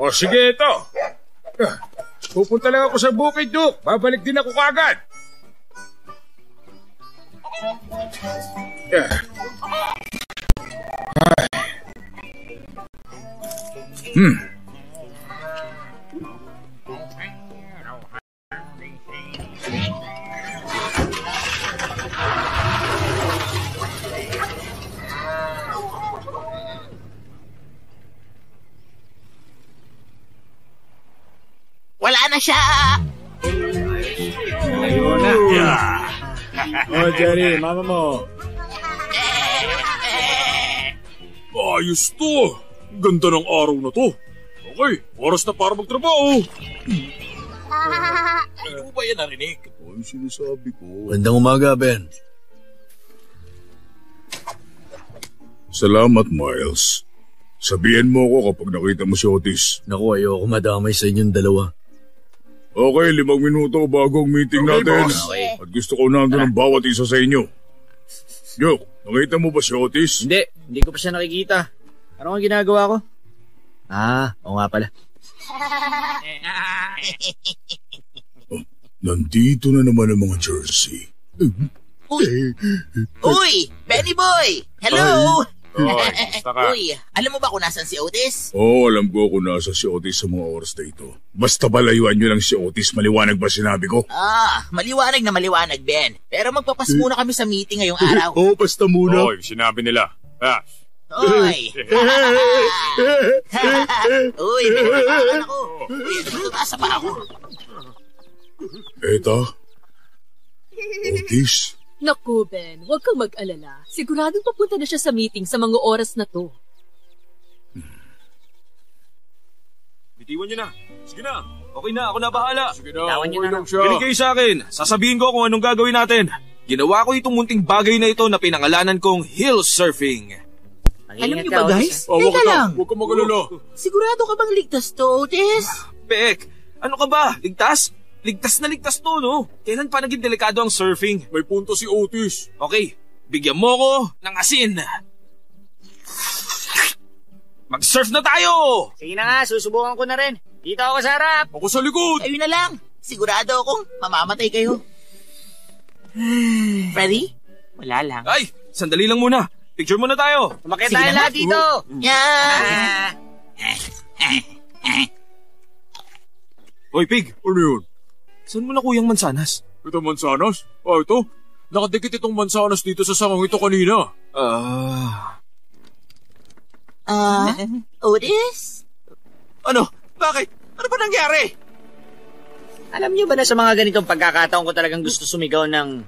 o sige ito. Pupunta lang ako sa bukid, Duke. Babalik din ako kagad. Hmm. Siya! Ayun na. Oh, Jerry, mama mo. Ayos to. Ganda ng araw na to. Okay, oras na para magtrabaho. Hindi mo ba yan narinig? Ano sinasabi ko? Magandang umaga, Ben. Salamat, Miles. Sabihan mo ako kapag nakita mo si Otis. Naku, ayoko madamay sa inyong dalawa. Okay, limang minuto bago ang meeting natin. Okay. At gusto ko nandun ang bawat isa sa inyo. Joke, nakita mo ba si Otis? Hindi, hindi ko pa siya nakikita. Ano ang ginagawa ko? Ah, oo nga pala. Nandito na naman ang mga jersey. Uy! Benny Boy! Hello! Oy, ka? Uy, alam mo ba kung nasan si Otis? Oo, oh, alam ko kung nasa si Otis sa mga oras na ito. Basta balayuan nyo lang si Otis, maliwanag ba sinabi ko? Ah, maliwanag na maliwanag, Ben. Pero magpapas muna kami sa meeting ngayong araw. Oo, oh, basta muna. Oy, sinabi nila. Ah, Uy! Uy, pinakakan ako. Uy, tumasa pa ako. Eta? Otis? Naku, Ben, huwag kang mag-alala. Siguradong papunta na siya sa meeting sa mga oras na to. Bitiwan niyo na. Sige na. Okay na, ako na bahala. sige na, Tawan niyo na lang siya. Binigay sa akin. Sasabihin ko kung anong gagawin natin. Ginawa ko itong munting bagay na ito na pinangalanan kong hill surfing. Alam niyo ba, guys? Oh, Teka lang. Huwag ka magalala. Sigurado ka bang ligtas to, Otis? Pek, ano ka ba? Ligtas? Ligtas na ligtas to, no? Kailan pa naging delikado ang surfing? May punto si Otis. Okay, bigyan mo ko ng asin. Mag-surf na tayo! Sige na nga, susubukan ko na rin. Dito ako sa harap. Ako sa likod. Ayun na lang. Sigurado akong mamamatay kayo. Ready? Wala lang. Ay, sandali lang muna. Picture muna tayo. Umakit Sige tayo na. lahat dito. Yeah! Hoy, Pig. Ano yun? Saan mo na kuyang mansanas? Ito mansanas? Ah, ito? Nakadikit itong mansanas dito sa sangang ito kanina. Ah... Ah, Otis? ano? Bakit? Ano ba nangyari? Alam niyo ba na sa mga ganitong pagkakataon ko talagang gusto sumigaw ng...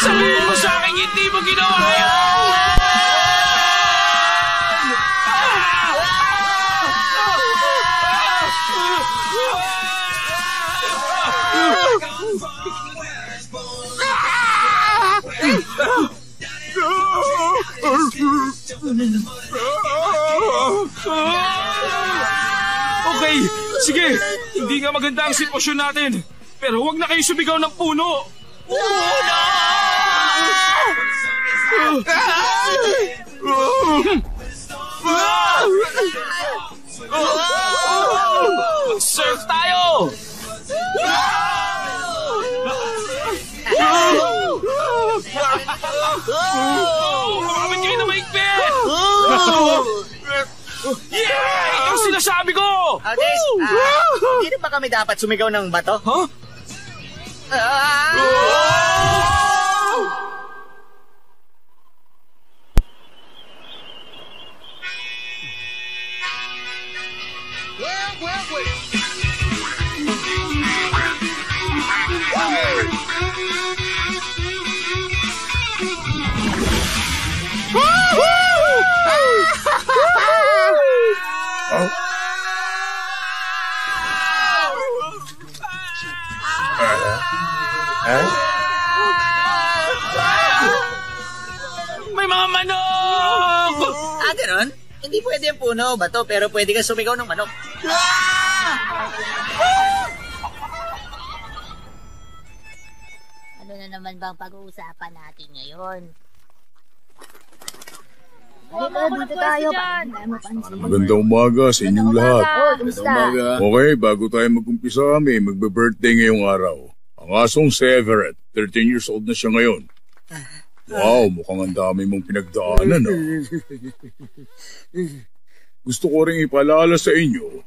Sabihin mo sa akin, hindi mo ginawa yan! Okay, sige. Hindi nga maganda ang sitwasyon natin. Pero huwag na kayo sumigaw ng puno. Tayo! Kumamit kayo na maigpit! Yeah! Ang sinasabi ko! Otis, ah, hindi rin ba kami dapat sumigaw ng bato? Huh? May mga manok! Ah, ganun? Hindi pwede yung puno o bato, pero pwede ka sumigaw ng manok. Ano na naman bang pag-uusapan natin ngayon? Dito, dito tayo. Para hindi tayo mapansin. Magandang umaga sa inyong lahat. Oh, kumusta? Okay, bago tayo mag-umpisa, may magbe-birthday ngayong araw. Ang asong si Everett, 13 years old na siya ngayon. Wow, mukhang ang dami mong pinagdaanan, ah. Gusto ko rin ipaalala sa inyo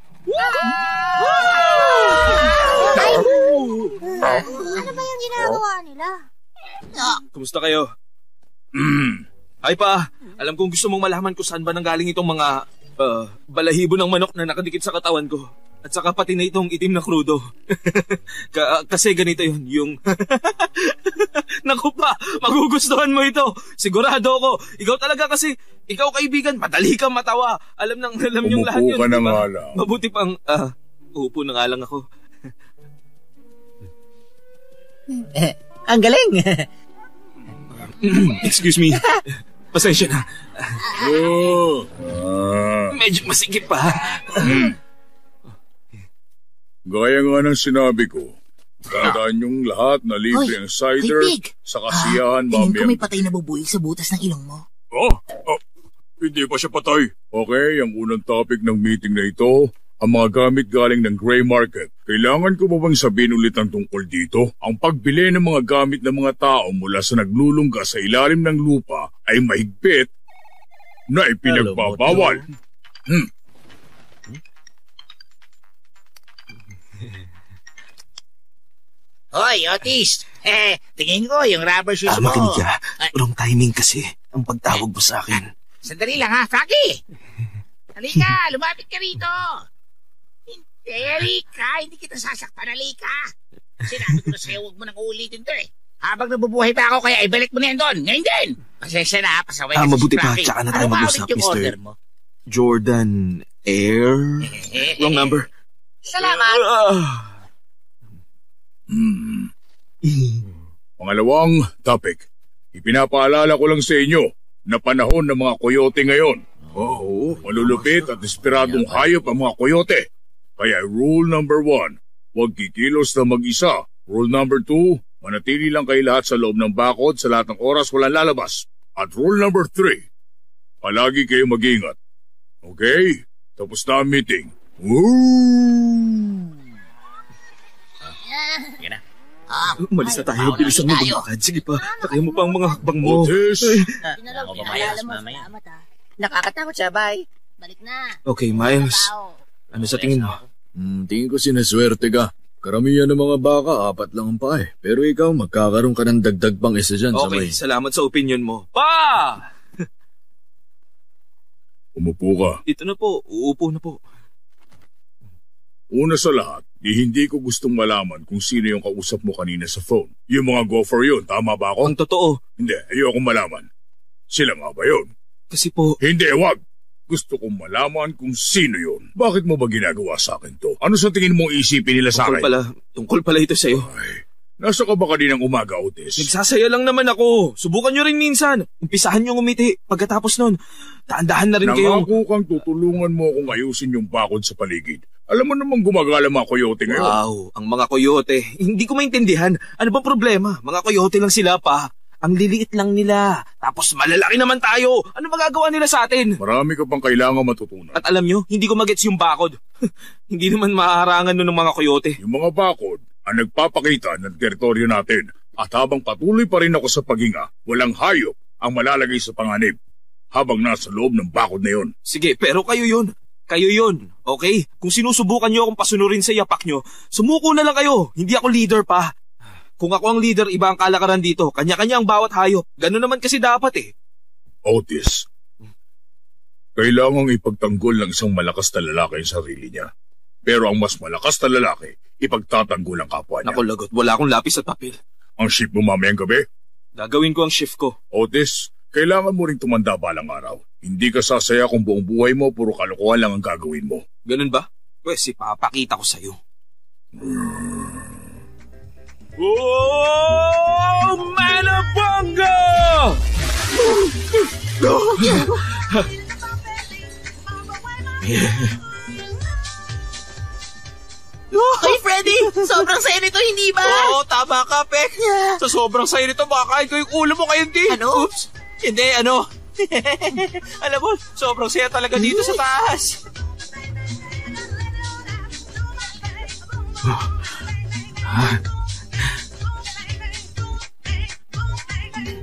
Ano ba yung ginagawa nila? Kumusta kayo? Ay pa, alam kong gusto mong malaman kung saan ba nanggaling itong mga ah, balahibo ng manok na nakadikit sa katawan ko. At saka pati na itong itim na krudo. Ka- kasi ganito yun, yung... Naku pa, magugustuhan mo ito. Sigurado ako. Ikaw talaga kasi, ikaw kaibigan, madali kang matawa. Alam nang alam yung Umupo lahat yun. ka na di ba? nga lang. Mabuti pang, ah, uupo na nga lang ako. Ang galing! Excuse me. Pasensya na. Oh, ah, Medyo masikip pa. Gaya nga ng sinabi ko, tandaan yung lahat na libre Hoy, ang cider hoy, Pig. sa kasiyahan tingin ko mamayang... may patay na bubuhay sa butas ng ilong mo. Oh, oh, hindi pa siya patay. Okay, ang unang topic ng meeting na ito, ang mga gamit galing ng gray market. Kailangan ko ba bang sabihin ulit ang tungkol dito? Ang pagbili ng mga gamit ng mga tao mula sa naglulungga sa ilalim ng lupa ay mahigpit na ipinagbabawal. Hmm. Hoy, Otis! Eh, tingin ko yung rubber shoes mo. Ay, Wrong timing kasi ang pagtawag mo sa akin. sandali lang ha, Frankie! Halika, lumapit ka rito! Hindi, halika, hindi kita sasaktan, halika! Sinabi ko na sa'yo, huwag mo nang uulitin to eh. Habang nabubuhay pa ako, kaya ibalik mo na yan doon, ngayon din! Pasensya na, pasaway Ah, mabuti si pa, tsaka na tayo ano mag-usap, Mr. Jordan Air? Wrong number. Salamat. Ah. Hmm. Pangalawang topic. Ipinapaalala ko lang sa inyo na panahon ng mga koyote ngayon. Oo, malulupit at desperadong hayop ang mga koyote. Kaya rule number one, huwag kikilos na mag-isa. Rule number two, manatili lang kayo lahat sa loob ng bakod sa lahat ng oras walang lalabas. At rule number three, palagi kayo mag-ingat. Okay? Tapos na ang meeting. Woo! Umalis na tayo. Bilisan mo tayo. bumakad. Sige pa. Takay mo pa ang mga hakbang mo. Otis! Ako, pinaalala mamaya. Nakakatakot siya, bye. Balik na. Okay, Miles. Ano sa tingin mo? Hmm, tingin ko sinaswerte ka. Karamihan ng mga baka, apat lang ang pae. Pero ikaw, magkakaroon ka ng dagdag pang isa dyan sa Okay, may... salamat sa opinion mo. Pa! Umupo ka. Ito na po. Uupo na po. Una sa lahat, di hindi ko gustong malaman kung sino yung kausap mo kanina sa phone. Yung mga gopher yun, tama ba ako? Ang totoo. Hindi, ayoko malaman. Sila nga ba yun? Kasi po, Hindi, wag! Gusto kong malaman kung sino yun. Bakit mo ba ginagawa sa akin to? Ano sa tingin mo isipin nila sa tungkol akin? pala, tungkol pala ito sa'yo. Ay, nasa ka ba kaninang umaga, Otis? Nagsasaya lang naman ako. Subukan nyo rin minsan. Umpisahan nyo ngumiti. Pagkatapos nun, dahan-dahan na rin kayo. Nangako kang tutulungan mo akong ayusin yung bakod sa paligid. Alam mo namang gumagala mga koyote ngayon. Wow, ang mga koyote. Hindi ko maintindihan. Ano ba problema? Mga koyote lang sila pa. Ang liliit lang nila. Tapos malalaki naman tayo. Ano magagawa nila sa atin? Marami ka pang kailangan matutunan. At alam nyo, hindi ko magets yung bakod. hindi naman maharangan nun ng mga koyote. Yung mga bakod ang nagpapakita ng teritoryo natin at habang patuloy pa rin ako sa paghinga, walang hayop ang malalagay sa panganib habang nasa loob ng bakod na yon. Sige, pero kayo yun. Kayo yun, okay? Kung sinusubukan nyo akong pasunurin sa yapak nyo, sumuko na lang kayo. Hindi ako leader pa. Kung ako ang leader, iba ang kalakaran dito. Kanya-kanya ang bawat hayop. Ganun naman kasi dapat eh. Otis, kailangang ipagtanggol ng isang malakas na lalaki ang sarili niya. Pero ang mas malakas na lalaki, ipagtatanggol ang kapwa niya. Naku lagot, wala akong lapis at papel. Ang ship mo mamayang gabi? Gagawin ko ang shift ko. Otis, kailangan mo ring tumanda balang araw. Hindi ka sasaya kung buong buhay mo puro kalokohan lang ang gagawin mo. Ganun ba? Pwes, ipapakita ko sa'yo. Oh, Manabongo! Hoy, Freddy! Sobrang saya nito, hindi ba? Oo, tama ka, Pek. Sa sobrang sayo nito, makakain ko yung ulo mo kayo, di. Ano? Oops. Hindi, ano, Alam mo, sobrang saya talaga dito sa taas.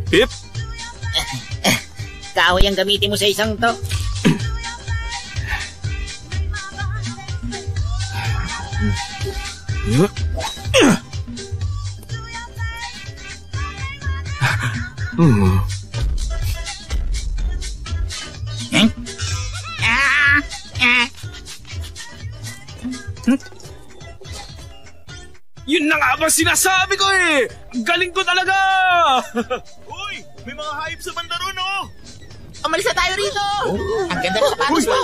Pip, Kahoy ang gamitin mo sa isang to. Ah. yun na nga ba sinasabi ko eh! Ang galing ko talaga! Uy! May mga hayop sa banda ron, oh! Umalis na tayo rito! Ang ganda ng sapatos mo!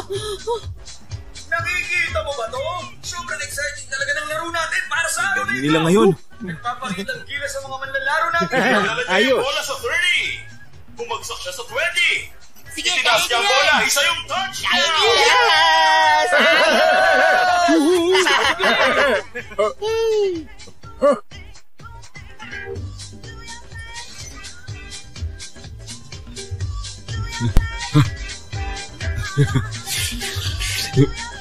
Nakikita mo ba to? Laro natin para sa araw na ito. nila ngayon. Nagpapakita ng gila sa mga manlalaro natin. Yung bola sa 30! Bumagsak siya sa 20! Sige, Tinaas niya ang bola! Isa yung touchdown! Yes!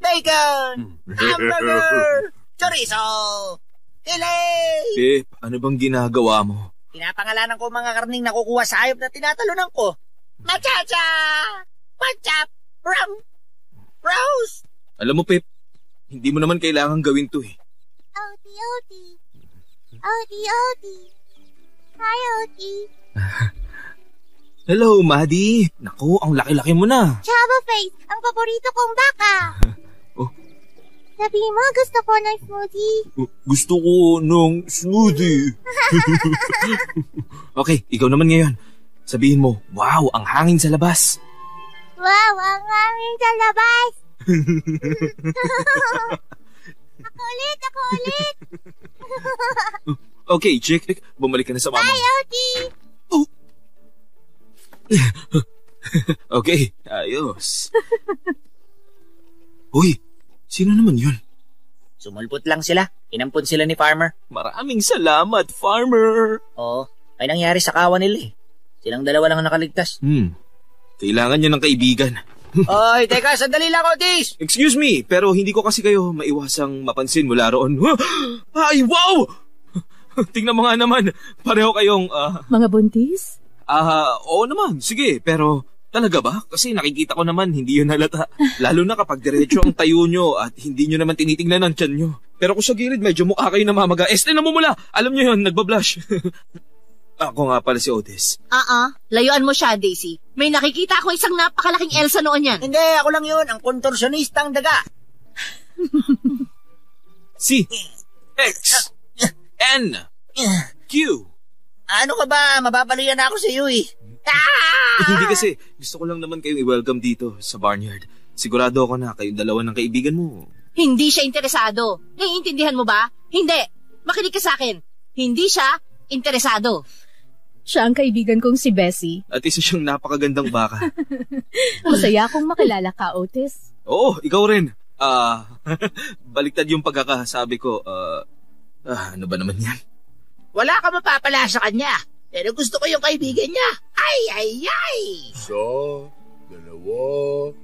Bacon! Hamburger! Chorizo! Filet! Pip, ano bang ginagawa mo? Pinapangalanan ko mga karning nakukuha sa hayop na tinatalunan ko. Machacha! Pachap! Ram! Rose! Alam mo, Pip, hindi mo naman kailangan gawin to eh. Oti, oti. Oti, oti. Hi, oti. Hello, Maddie. Naku, ang laki-laki mo na. Chavo Face, ang paborito kong baka. Oh. Sabi mo, gusto ko ng smoothie. Gusto ko nung smoothie. okay, ikaw naman ngayon. Sabihin mo, wow, ang hangin sa labas. Wow, ang hangin sa labas. ako ulit, ako ulit. Okay, chick, bumalik ka na sa mama. Hi, oti. Okay, ayos. Uy, sino naman yun? Sumulpot lang sila. Inampun sila ni Farmer. Maraming salamat, farmer. Oo, ay nangyari sa kawa nila eh. Silang dalawa lang ang nakaligtas. Hmm, kailangan niya ng kaibigan. Oy, teka, sandali lang, Otis! Excuse me, pero hindi ko kasi kayo maiwasang mapansin mula roon. Ay, wow! Tingnan mo nga naman, pareho kayong, ah, Mga buntis? ah, oo naman, sige, pero talaga ba? Kasi nakikita ko naman, hindi yun halata. Lalo na kapag diretso ang tayo nyo at hindi nyo naman tinitingnan ang tiyan nyo. Pero kung sa gilid, medyo mukha kayo namamaga. Este, namumula! Alam nyo yun, nagbablush. Ako nga pala si Otis. Ah, layuan mo siya, Daisy. May nakikita ako isang napakalaking Elsa noon yan. Hindi, ako lang yun, ang kontorsyonistang daga. C, X, N, Q. Ano ka ba? Mababalian na ako sa iyo eh. Ah! Eh, hindi kasi, gusto ko lang naman kayong i-welcome dito sa barnyard. Sigurado ako na kayong dalawa ng kaibigan mo. Hindi siya interesado. Naiintindihan mo ba? Hindi. Makinig ka sa akin. Hindi siya interesado. Siya ang kaibigan kong si Bessie. At isa siyang napakagandang baka. Masaya akong makilala ka, Otis. Oo, ikaw rin. Ah, baliktad yung pagkakasabi ko. Ah, ah, ano ba naman yan? Wala ka mapapala sa kanya. Pero gusto ko yung kaibigan niya. Ay, ay, ay! Isa, dalawa,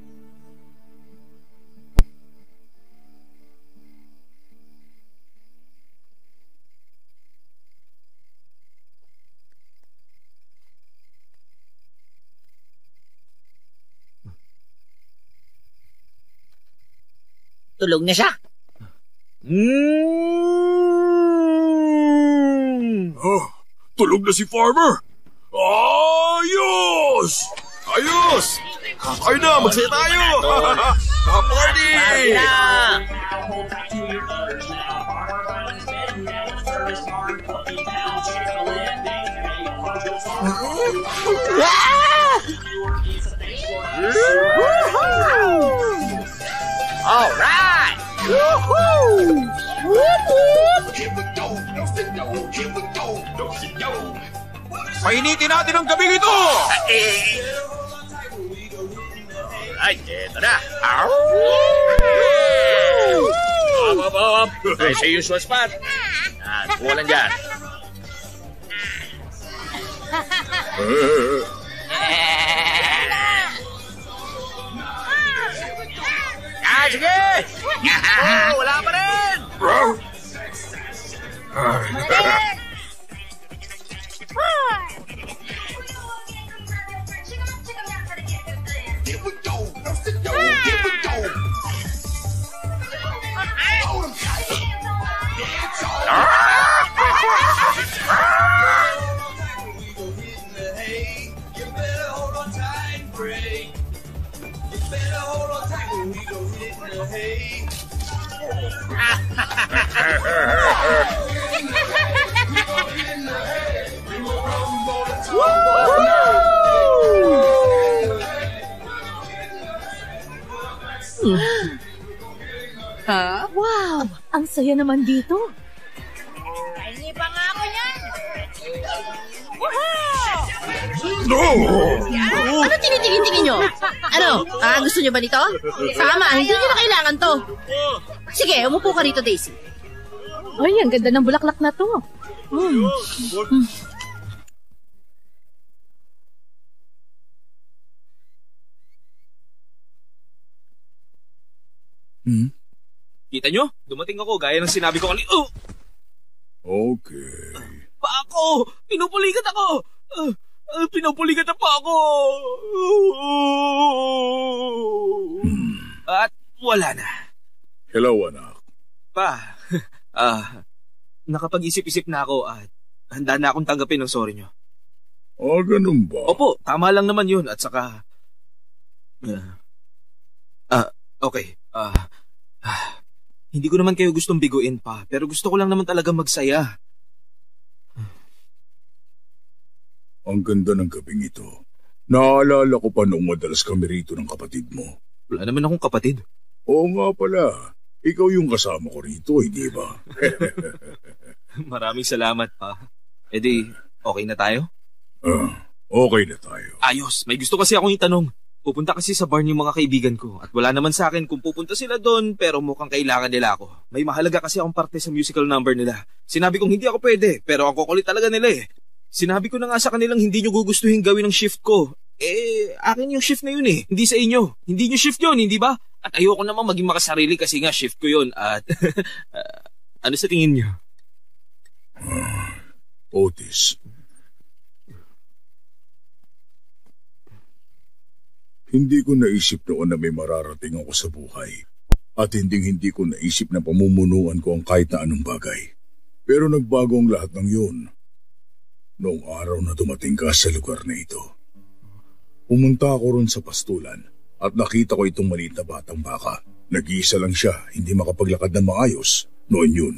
Tulog na siya. Mm. Ah, Tulog na si Farmer! Ayos! Ayos! Kayo na, magsaya tayo! Party! Party! All right! Woohoo! Whoop, whoop. Painitin natin ang gabing ito! Ay, eto na. Ow! Up, up, up. Ay, sa usual spot. Yan, kuwalan dyan. Ah, sige! Oh, wala pa rin! Ha? saya naman dito. Hindi pa nga ako yan. Ano tinitingin-tingin nyo? Ano? Ah, gusto nyo ba nito? Sama, hindi nyo na kailangan to. Sige, umupo ka rito, Daisy. Ay, ang ganda ng bulaklak na to. Hmm. Kita nyo? Dumating ako gaya ng sinabi ko kanina. Oh! Okay. Pa ako! Pinupulikat ako! Uh, uh, pinupulikat na pa ako! At wala na. Hello, anak. Pa, ah, nakapag-isip-isip na ako at handa na akong tanggapin ang sorry nyo. Ah, ganun ba? Opo, tama lang naman yun at saka... ah, ah, okay. Ah, ah, hindi ko naman kayo gustong biguin pa, pero gusto ko lang naman talaga magsaya. Ang ganda ng gabing ito. Naalala ko pa noong madalas kami rito ng kapatid mo. Wala naman akong kapatid. Oo nga pala. Ikaw yung kasama ko rito, hindi ba? Maraming salamat pa. E di, okay na tayo? Ah, okay na tayo. Ayos, may gusto kasi akong itanong. Pupunta kasi sa bar yung mga kaibigan ko at wala naman sa akin kung pupunta sila doon pero mukhang kailangan nila ako. May mahalaga kasi akong parte sa musical number nila. Sinabi kong hindi ako pwede pero ang kukulit talaga nila eh. Sinabi ko na nga sa kanilang hindi nyo gugustuhin gawin ang shift ko. Eh, akin yung shift na yun eh. Hindi sa inyo. Hindi nyo shift yun, hindi ba? At ayoko naman maging makasarili kasi nga shift ko yun. At ah, ano sa tingin nyo? Otis. Hindi ko naisip noon na may mararating ako sa buhay. At hindi hindi ko naisip na pamumunuan ko ang kahit na anong bagay. Pero nagbago ang lahat ng yun. Noong araw na dumating ka sa lugar na ito. Pumunta ako ron sa pastulan at nakita ko itong maliit na batang baka. Nag-iisa lang siya, hindi makapaglakad ng maayos. Noon yun,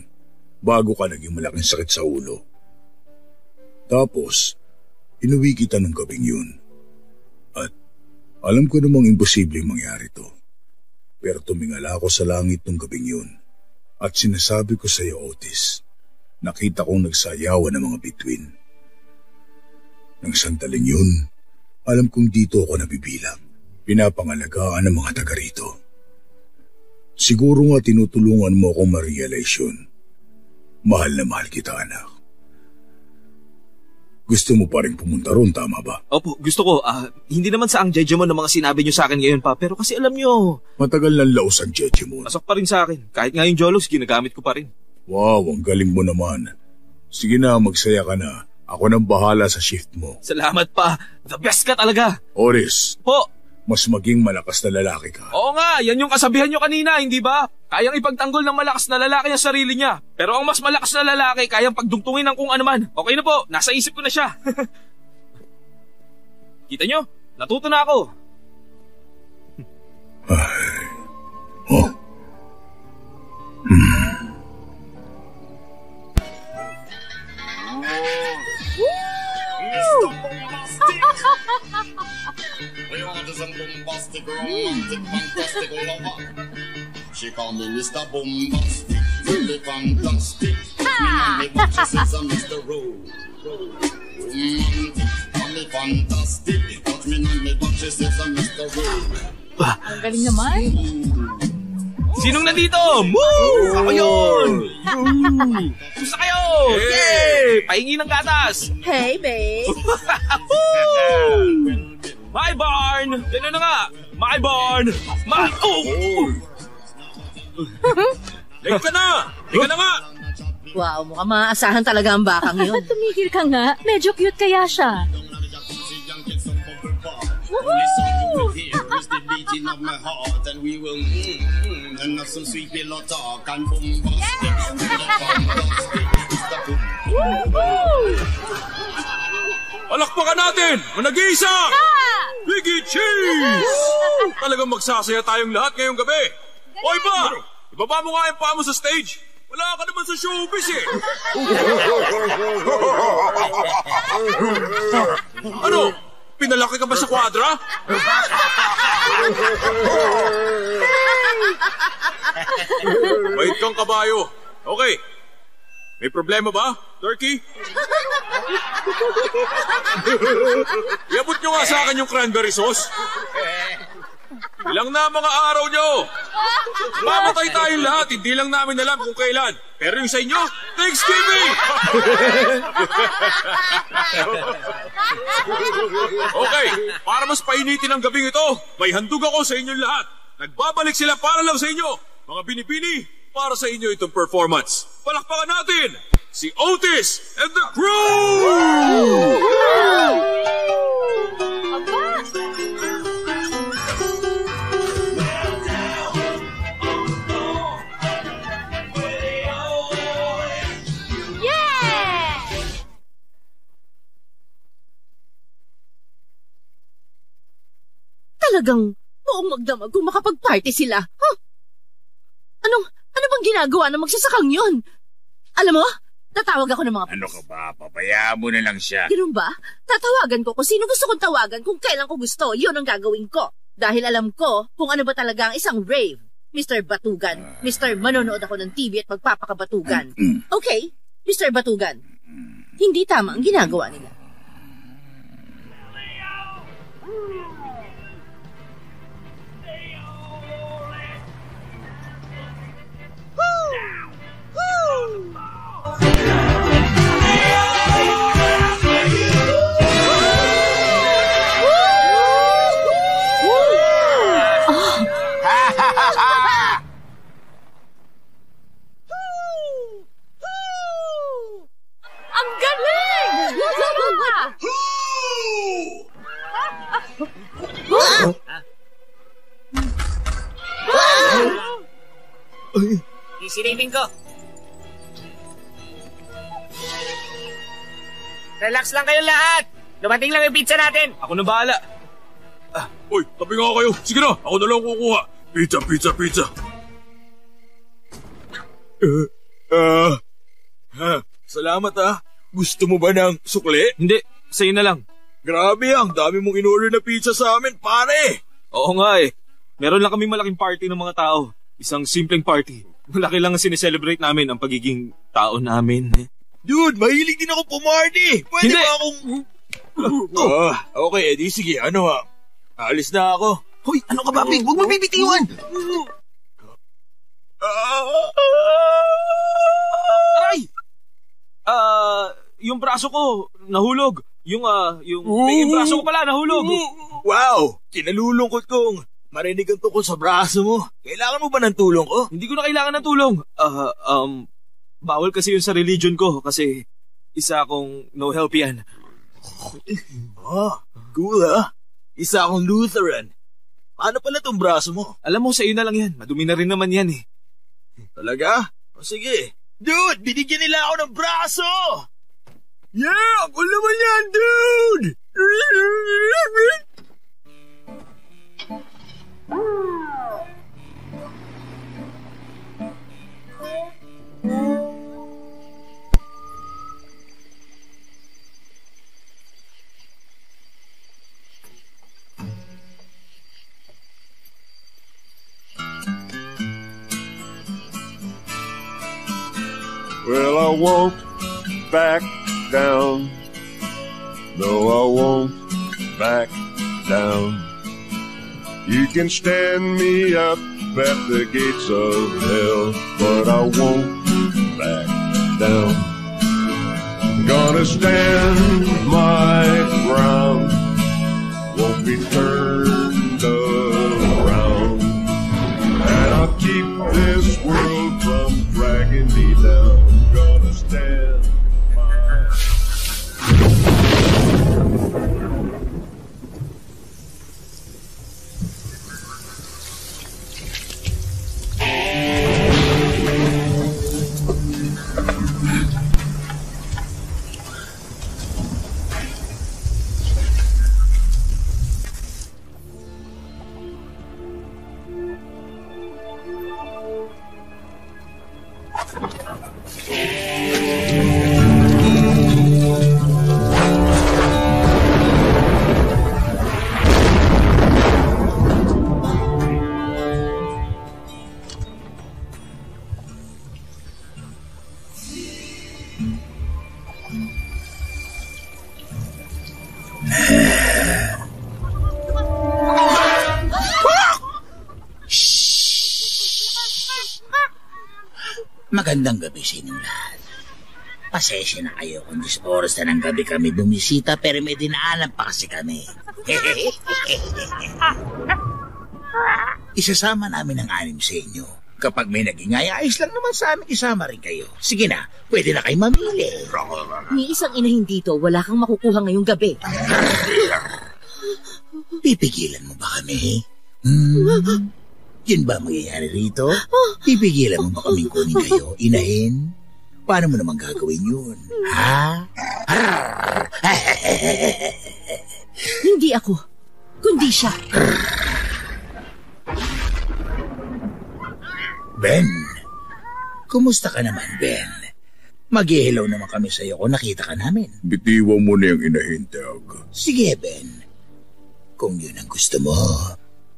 bago ka naging malaking sakit sa ulo. Tapos, inuwi kita ng gabing yun. Alam ko namang imposibleng mangyari to. Pero tumingala ako sa langit ng gabing yun. At sinasabi ko sa iyo, Otis, nakita kong nagsayawan ng mga bituin. Nang sandaling yun, alam kong dito ako nabibilang. Pinapangalagaan ng mga taga rito. Siguro nga tinutulungan mo akong ma-realize yun. Mahal na mahal kita, anak. Gusto mo pa rin pumunta ron, tama ba? Opo, gusto ko. ah, hindi naman sa ang judgment ng mga sinabi nyo sa akin ngayon pa. Pero kasi alam nyo, Matagal ng laos ang judgment. pasok pa rin sa akin. Kahit nga yung Jologs, ginagamit ko pa rin. Wow, ang galing mo naman. Sige na, magsaya ka na. Ako nang bahala sa shift mo. Salamat pa. The best ka talaga. Oris, Po, mas maging malakas na lalaki ka. oo nga, yan yung kasabihan nyo kanina, hindi ba? Kayang ipagtanggol ng malakas na lalaki ang sarili niya. Pero ang mas malakas na lalaki, kayang pagdungtungin ng kung ano man. Okay na po, nasa isip ko na siya. Kita nyo? Natuto na ako. Oh, We want some bombastic, romantic, fantastic lover. She call me Mr. Bombastic. Really fantastic. Me watch says a Mr. Rowe. Romantic, mommy fantastic. Touch me on me watch says a Mr. Rowe. Ang galing naman. Sinong nandito? Woo! Ako yun! Gusto kayo? Yay! Pahingi ng gatas! Hey, babe. My barn! Yan na nga! My barn! My... Oh! Leg ka na! Leg ka na nga! Wow, mukhang maaasahan talaga ang bakang yun. Tumigil ka nga. Medyo cute kaya siya. Woohoo! Here is the beating of my heart, and we will mm, mm, and have some sweet pillow talk and bombastic. Fantastic. It's the boom. Palakpakan natin! Ang nag-iisa! Biggie Cheese! Talagang magsasaya tayong lahat ngayong gabi. Hoy ba? Ibaba mo nga yung paa mo sa stage. Wala ka naman sa showbiz eh. ano? Pinalaki ka ba sa kwadra? Wait kang kabayo. Okay. May problema ba, Turkey? Iabot nyo nga sa akin yung cranberry sauce. Ilang na mga araw nyo. Mamatay tayong lahat, hindi lang namin alam kung kailan. Pero yung sa inyo, Thanksgiving! okay, para mas painitin ang gabing ito, may handog ako sa inyong lahat. Nagbabalik sila para lang sa inyo. Mga binibini, para sa inyo itong performance. Palakpakan natin si Otis and the crew! Talagang buong magdamag kung makapag-party sila. Huh? Anong, ano bang ginagawa ng magsasakang yun? Alam mo, tatawag ako ng mga Ano ka ba? Pabayaan mo na lang siya. Ganun ba? Tatawagan ko kung sino gusto kong tawagan kung kailan ko gusto. Yun ang gagawin ko. Dahil alam ko kung ano ba talaga ang isang rave. Mr. Batugan. Mr. Manonood ako ng TV at magpapakabatugan. Okay, Mr. Batugan. Hindi tama ang ginagawa nila. Relax lang kayo lahat. Dumating lang yung pizza natin. Ako na bahala. Uy, tabi nga kayo. Sige na, ako na lang kukuha. Pizza, pizza, pizza. Uh, ah, ha, salamat ah. Gusto mo ba ng sukli? Hindi, sa'yo na lang. Grabe ang dami mong in-order na pizza sa amin, pare. Oo nga eh. Meron lang kami malaking party ng mga tao. Isang simpleng party. Malaki lang ang sineselebrate namin ang pagiging tao namin. Eh. Dude, mahilig din ako pumarty. Pwede Hindi. ba akong... Ah, okay, edi sige, ano ah. Alis na ako. Hoy, ano ka ba, Pig? Huwag mo bibitiwan! Aray! Ah, yung braso ko, nahulog. Yung, ah, yung, yung braso ko pala, nahulog. Wow, kinalulungkot kong marinig ang tungkol sa braso mo. Kailangan mo ba ng tulong ko? Hindi ko na kailangan ng tulong. Ah, um, Bawal kasi yun sa religion ko kasi isa akong no help yan. Oh, cool? Ah. Isa akong Lutheran. Paano pala tong braso mo? Alam mo, sa iyo na lang yan. Madumi na rin naman yan eh. Talaga? O sige. Dude, binigyan nila ako ng braso! Yeah! Cool naman yan, dude! Well, I won't back down. No, I won't back down. You can stand me up at the gates of hell, but I won't back down. Gonna stand my ground, won't be turned Magandang gabi sa inyong lahat. Pasensya na kayo kung dis oras na ng gabi kami bumisita pero may dinaanan pa kasi kami. Isasama namin ang anim sa inyo. Kapag may naging ayos lang naman sa amin, isama rin kayo. Sige na, pwede na kayo mamili. Ni isang inahin dito, wala kang makukuha ngayong gabi. Pipigilan mo ba kami? Hmm? Yun ba ang mangyayari rito? Pipigilan mo ba kaming kunin kayo, inahin? Paano mo naman gagawin yun? Ha? Hindi ako, kundi siya. Ben, kumusta ka naman, Ben? Mag-hello naman kami sa iyo kung nakita ka namin. Bitiwan mo na yung inahin, Tag. Sige, Ben. Kung yun ang gusto mo,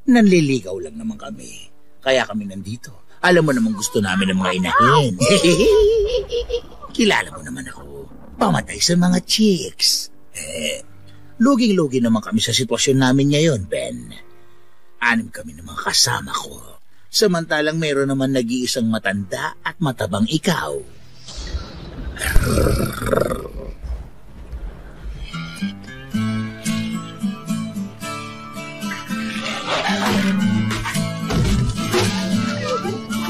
nanliligaw lang naman kami. Kaya kami nandito. Alam mo naman gusto namin ng mga inahin. Kilala mo naman ako. Pamatay sa mga chicks. Eh, luging-lugi naman kami sa sitwasyon namin ngayon, Ben. Anim kami ng mga kasama ko. Samantalang meron naman nag-iisang matanda at matabang ikaw.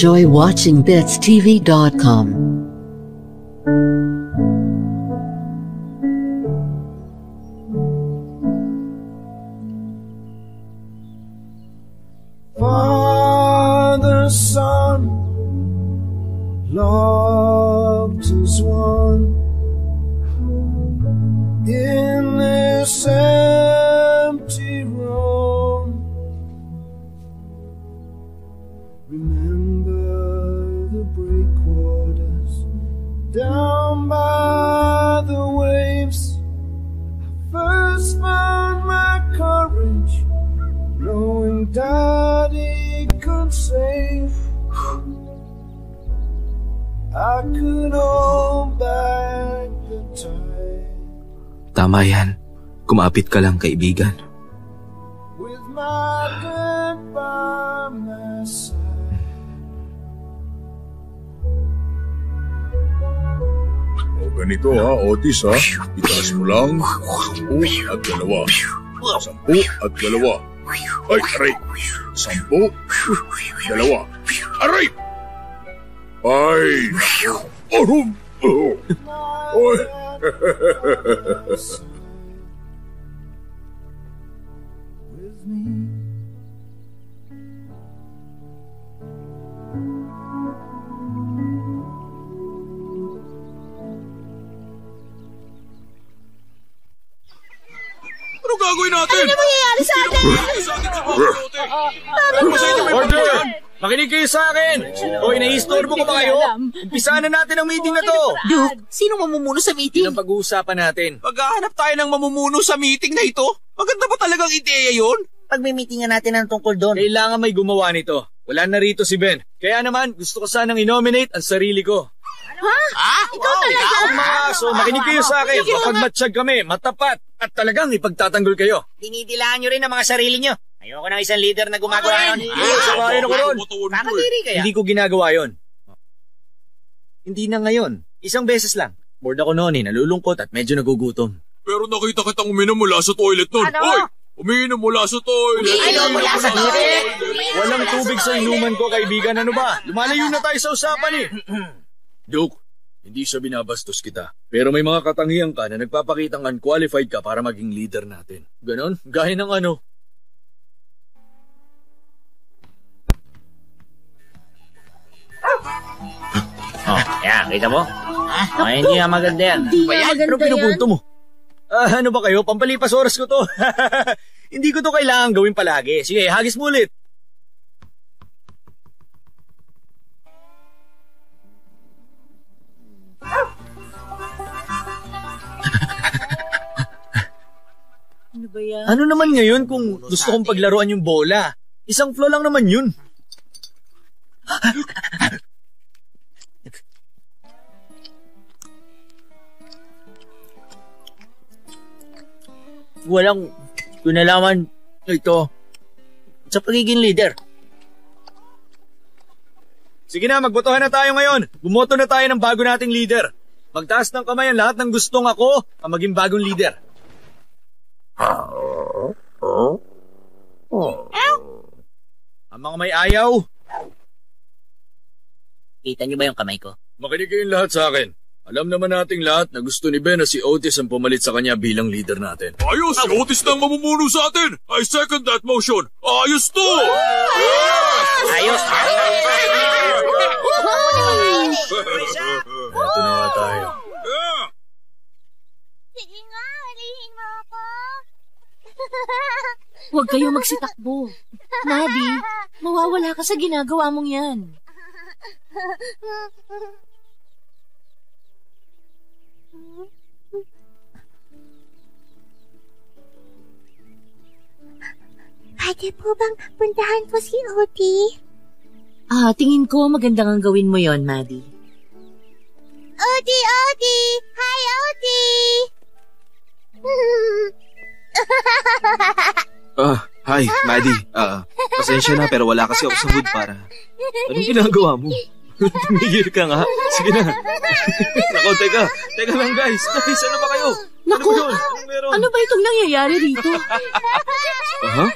Enjoy watching BitsTV.com. Kumapit ka lang, kaibigan. O ganito ha, Otis ha. Itaas mo lang. Sampu at dalawa. Sampu at dalawa. Ay, aray. Sampu. Dalawa. Natin? Ano mangyayari sa atin? Order! Makinig kayo sa akin! O, inaistorbo ko ba kayo? Umpisahan na natin ang meeting na to! Duke, sino mamumuno sa meeting? Ang pag-uusapan natin. Maghahanap tayo ng mamumuno sa meeting na ito? Maganda ba talagang ideya yun? Pagmimitingan natin ang tungkol doon. Kailangan may gumawa nito. Wala na rito si Ben. Kaya naman, gusto ko sanang inominate ang sarili ko. Ah, Ikaw talaga? Ang mga aso, makinig kayo sa akin. Mapagmatsyag kami, matapat, at talagang ipagtatanggol kayo. Dinidilaan nyo rin ang mga sarili nyo. Ayoko ng isang leader na gumagawa nun. Sabayan ako ron. Nakadiri kaya? Hindi ko ginagawa yon. Hindi na ngayon. Isang beses lang. Bored ako noon eh, nalulungkot at medyo nagugutom. Pero nakita kitang uminom mula sa toilet nun. Ano? Hoy! Umiinom mula sa toilet. Umiinom mula sa toilet? Walang tubig sa inuman ko, kaibigan. Ano ba? Lumalayo na tayo sa usapan eh. Duke, hindi siya binabastos kita. Pero may mga katangian ka na nagpapakitang unqualified ka para maging leader natin. Ganon? Gaya ng ano? Oh, yan, kita mo? Ay, hindi nga maganda yan. Hindi nga maganda Ano yan. pinubunto mo? Ah, ano ba kayo? Pampalipas oras ko to. Hindi ko to kailangan gawin palagi. Sige, hagis mo ulit. Ano ba yan? Ano naman ngayon kung gusto kong paglaruan yung bola? Isang flow lang naman yun. Walang kunalaman ito sa pagiging leader. Sige na, magbotohan na tayo ngayon. Bumoto na tayo ng bago nating leader. Magtaas ng kamay ang lahat ng gustong ako ang maging bagong leader. Ang mga may ayaw, Kita niyo ba yung kamay ko? Makinig kayong lahat sa akin. Alam naman nating lahat na gusto ni Ben na si Otis ang pumalit sa kanya bilang leader natin. Ayos! Si Otis na ang mamumuno sa atin! I second that motion! Ayos to! Ayos! Ito na nga tayo. Sige nga, halihin mo ako. Huwag kayo magsitakbo. Nadi, mawawala ka sa ginagawa mong yan. Pwede po bang puntahan po si Oti? Ah, tingin ko maganda ang gawin mo yon, Maddie. Oti, Oti! Hi, Oti! Ah, hi, Maddie. Ah, pasensya na pero wala kasi ako sa mood para. Anong ginagawa mo? Tumigil ka nga. Sige na. Nako, teka. Teka lang guys. Guys, ano ba kayo? Naku, ano ba yun? Anong meron? ano ba itong nangyayari rito? Aha?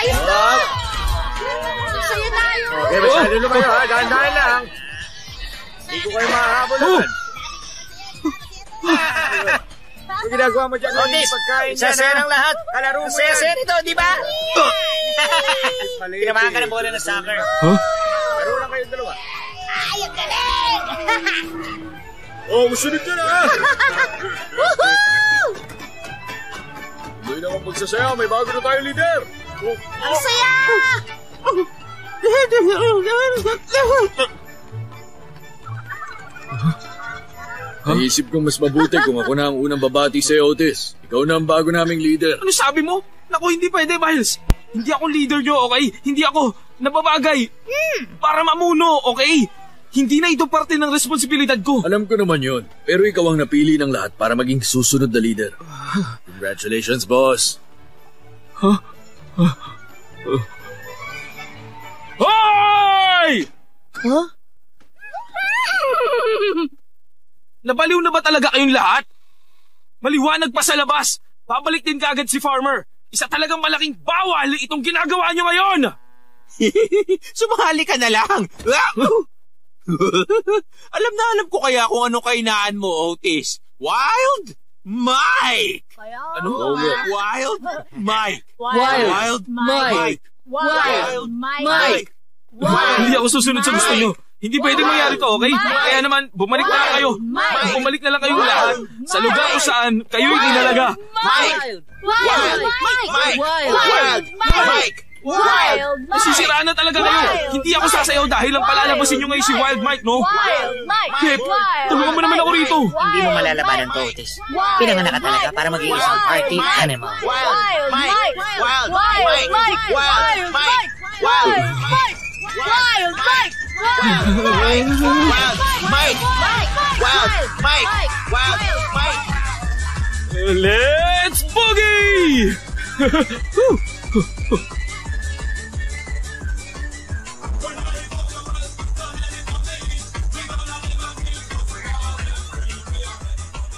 Ayos na! Okay, masyado lumayo ha. Dahan-dahan lang. Hindi ko kayo mahahabolan. Ano ginagawa mo dyan? Otis, pagkain sasaya ng lahat. Kalaro mo yan. nito, di ba? Maliit Tinamaan ka ng bola ng soccer. Huh? Laro lang kayong dalawa. Ay, ang galing! Oh, musunod ka na ha. Woohoo! Hindi na akong magsasayaw. May bago na tayong leader. Ang saya! Naisip kong mas mabuti kung ako na ang unang babati sa Otis. Ikaw na ang bago naming leader. Ano sabi mo? Naku, hindi pwede, Miles. Hindi ako leader nyo, okay? Hindi ako nababagay. Para mamuno, okay? Hindi na ito parte ng responsibilidad ko. Alam ko naman yon. Pero ikaw ang napili ng lahat para maging susunod na leader. Congratulations, boss. Hoy! Huh? Nabaliw na ba talaga kayong lahat? Maliwanag pa sa labas. Babalik din kaagad si Farmer. Isa talagang malaking bawal itong ginagawa nyo ngayon. Sumali ka na lang. alam na alam ko kaya kung ano kainaan mo, Otis. Wild Mike! Ano? Wild Mike! Wild Wild Mike! Wild Mike! Hindi ako susunod sa gusto nyo. Hindi pwede mangyari to, okay? Kaya naman, bumalik na lang kayo. Mike! Bumalik na lang kayong lahat sa lugar kung saan kayo'y dinalaga. Wild! Wild! Mike! Wild! Wild Mike! Wild! Nasisiraan na talaga kayo. Hindi ako sasayaw dahil ang palalabasin nyo ngayon si Wild Mike, no? Wild! Mike! Kip, tulungan mo naman ako rito. Hindi mo malalabanan to, Otis. Pinanganak ka talaga para maging isang party animal. Wild Mike! Wild Wild Mike! Wild Mike! Wild Mike! Wild Mike! Wild Mike! Wild Mike! Wild Mike! Let's boogie!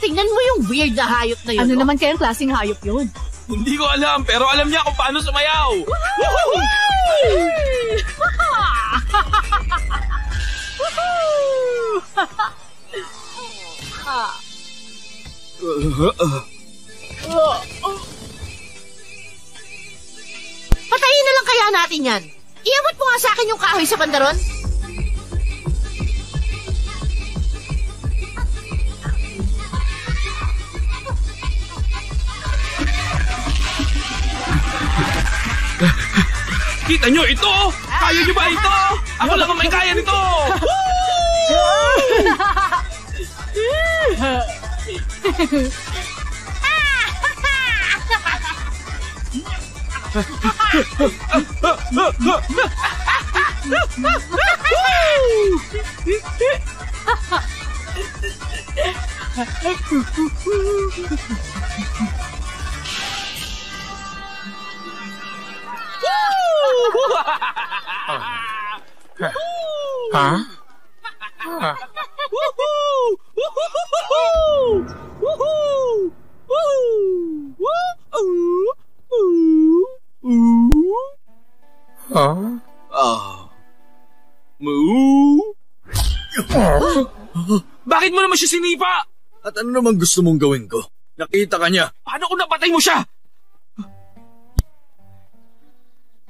Tingnan mo yung weird na hayop na yun. Ano oh. naman kayang klaseng hayop yun? Hindi ko alam, pero alam niya kung paano sumayaw. Patayin na lang kaya natin yan. Iabot mo nga sa akin yung kahoy sa pandaron. Kita nyo ito? Kaya nyo ba ito? Ako lang ang may kaya nito. Ha? Woohoo! Woohoo! Woohoo! Woohoo! Ha? Ah. Moo? Bakit mo naman siya sinipa? At ano naman gusto mong gawin ko? Nakita ka niya. Paano kung napatay mo siya?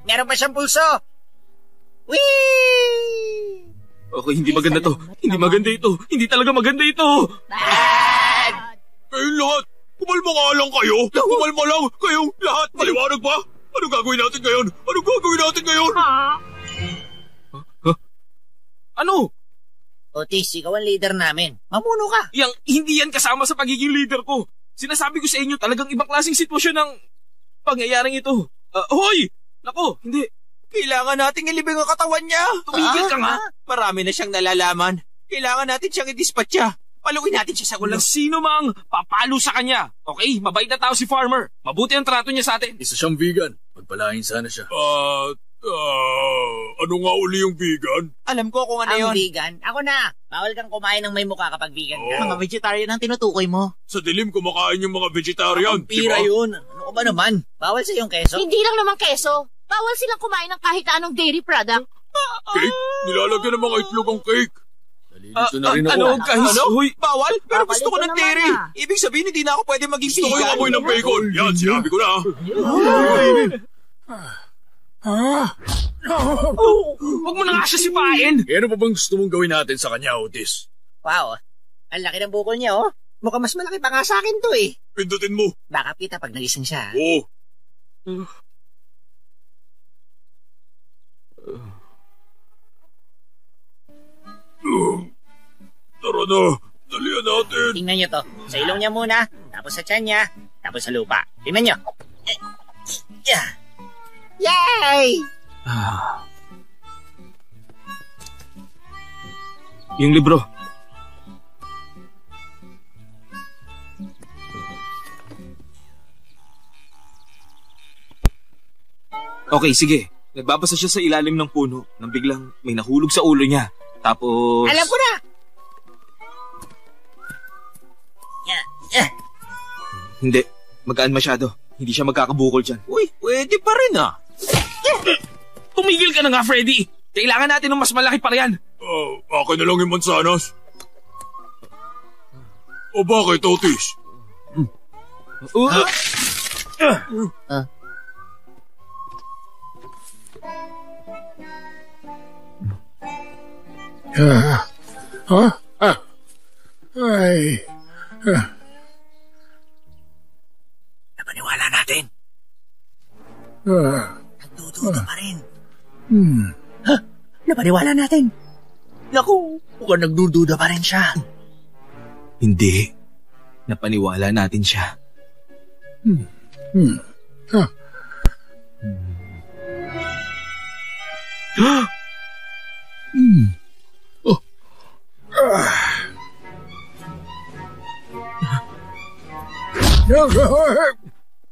Meron pa siyang pulso. Whee! Okay, hindi maganda to. Hindi maganda ito. Hindi talaga maganda ito. Kayong lahat, kumalma nga lang kayo. Kumalma lang. Kayong lahat, maliwanag ba? Ano gagawin natin ngayon? Ano gagawin natin ngayon? Ano? Otis, ikaw ang leader namin. Mamuno ka. Yang hindi yan kasama sa pagiging leader ko. Sinasabi ko sa inyo, talagang ibang klaseng sitwasyon ng pangyayaring ito. Ah, hoy! Nako, hindi. Kailangan nating ilibing ang katawan niya. Tumigil ka nga. Marami na siyang nalalaman. Kailangan natin siyang i-dispatcha. Paluin natin siya sa gulo. Walang sino mang papalo sa kanya. Okay, mabait na tao si Farmer. Mabuti ang trato niya sa atin. Isa siyang vegan. Pagpalain sana siya. Ah, ah, ano nga uli yung vegan? Alam ko kung ano Ang yun. vegan? Ako na. Bawal kang kumain ng may mukha kapag vegan ka. Mga vegetarian ang tinutukoy mo. Sa dilim kumakain yung mga vegetarian, di Pira ba? yun. Ano ka ba naman? Bawal sa yung keso? Hindi lang naman keso. Bawal silang kumain ng kahit anong dairy product. Cake? Nilalagyan ng mga itlog ang cake. Gusto na rin ako. ano, guys? Ano? Hoy, Bawal? Pero gusto ko ng dairy. ah. Ibig sabihin, hindi na ako pwede maging Gusto ko yung amoy ng bacon. Yan, sinabi ko na. Huwag mo na nga siya sipain. Eh, ano pa bang gusto mong gawin natin sa kanya, Otis? Wow. Ang laki ng bukol niya, oh. Mukhang mas malaki pa nga sa akin to, eh. Pindutin mo. Baka kita pag nagising siya. Oo. Tara na. Dalian natin. Tingnan niyo to. Sa ilong niya muna, tapos sa tiyan niya, tapos sa lupa. Tingnan niyo. Yay! Yung libro. Okay, sige. Nagbabasa siya sa ilalim ng puno nang biglang may nahulog sa ulo niya. Tapos... Alam ko na! Yeah, yeah. Hindi. Magaan masyado. Hindi siya magkakabukol dyan. Uy, pwede pa rin ah. Tumigil ka na nga, Freddy! Kailangan natin ng mas malaki pa riyan. Ah, akin na lang yung mansanas. O bakit, Otis? Uh, Ah, ha? Ah. Ay. Ah. Napaniwala natin. Ah. Nagdududa pa rin. Hmm. Ha? Napaniwala natin. Naku, mukhang nagdududa pa rin siya. Hindi. Napaniwala natin siya. Hmm. Hmm. Ah. Hmm. Ah.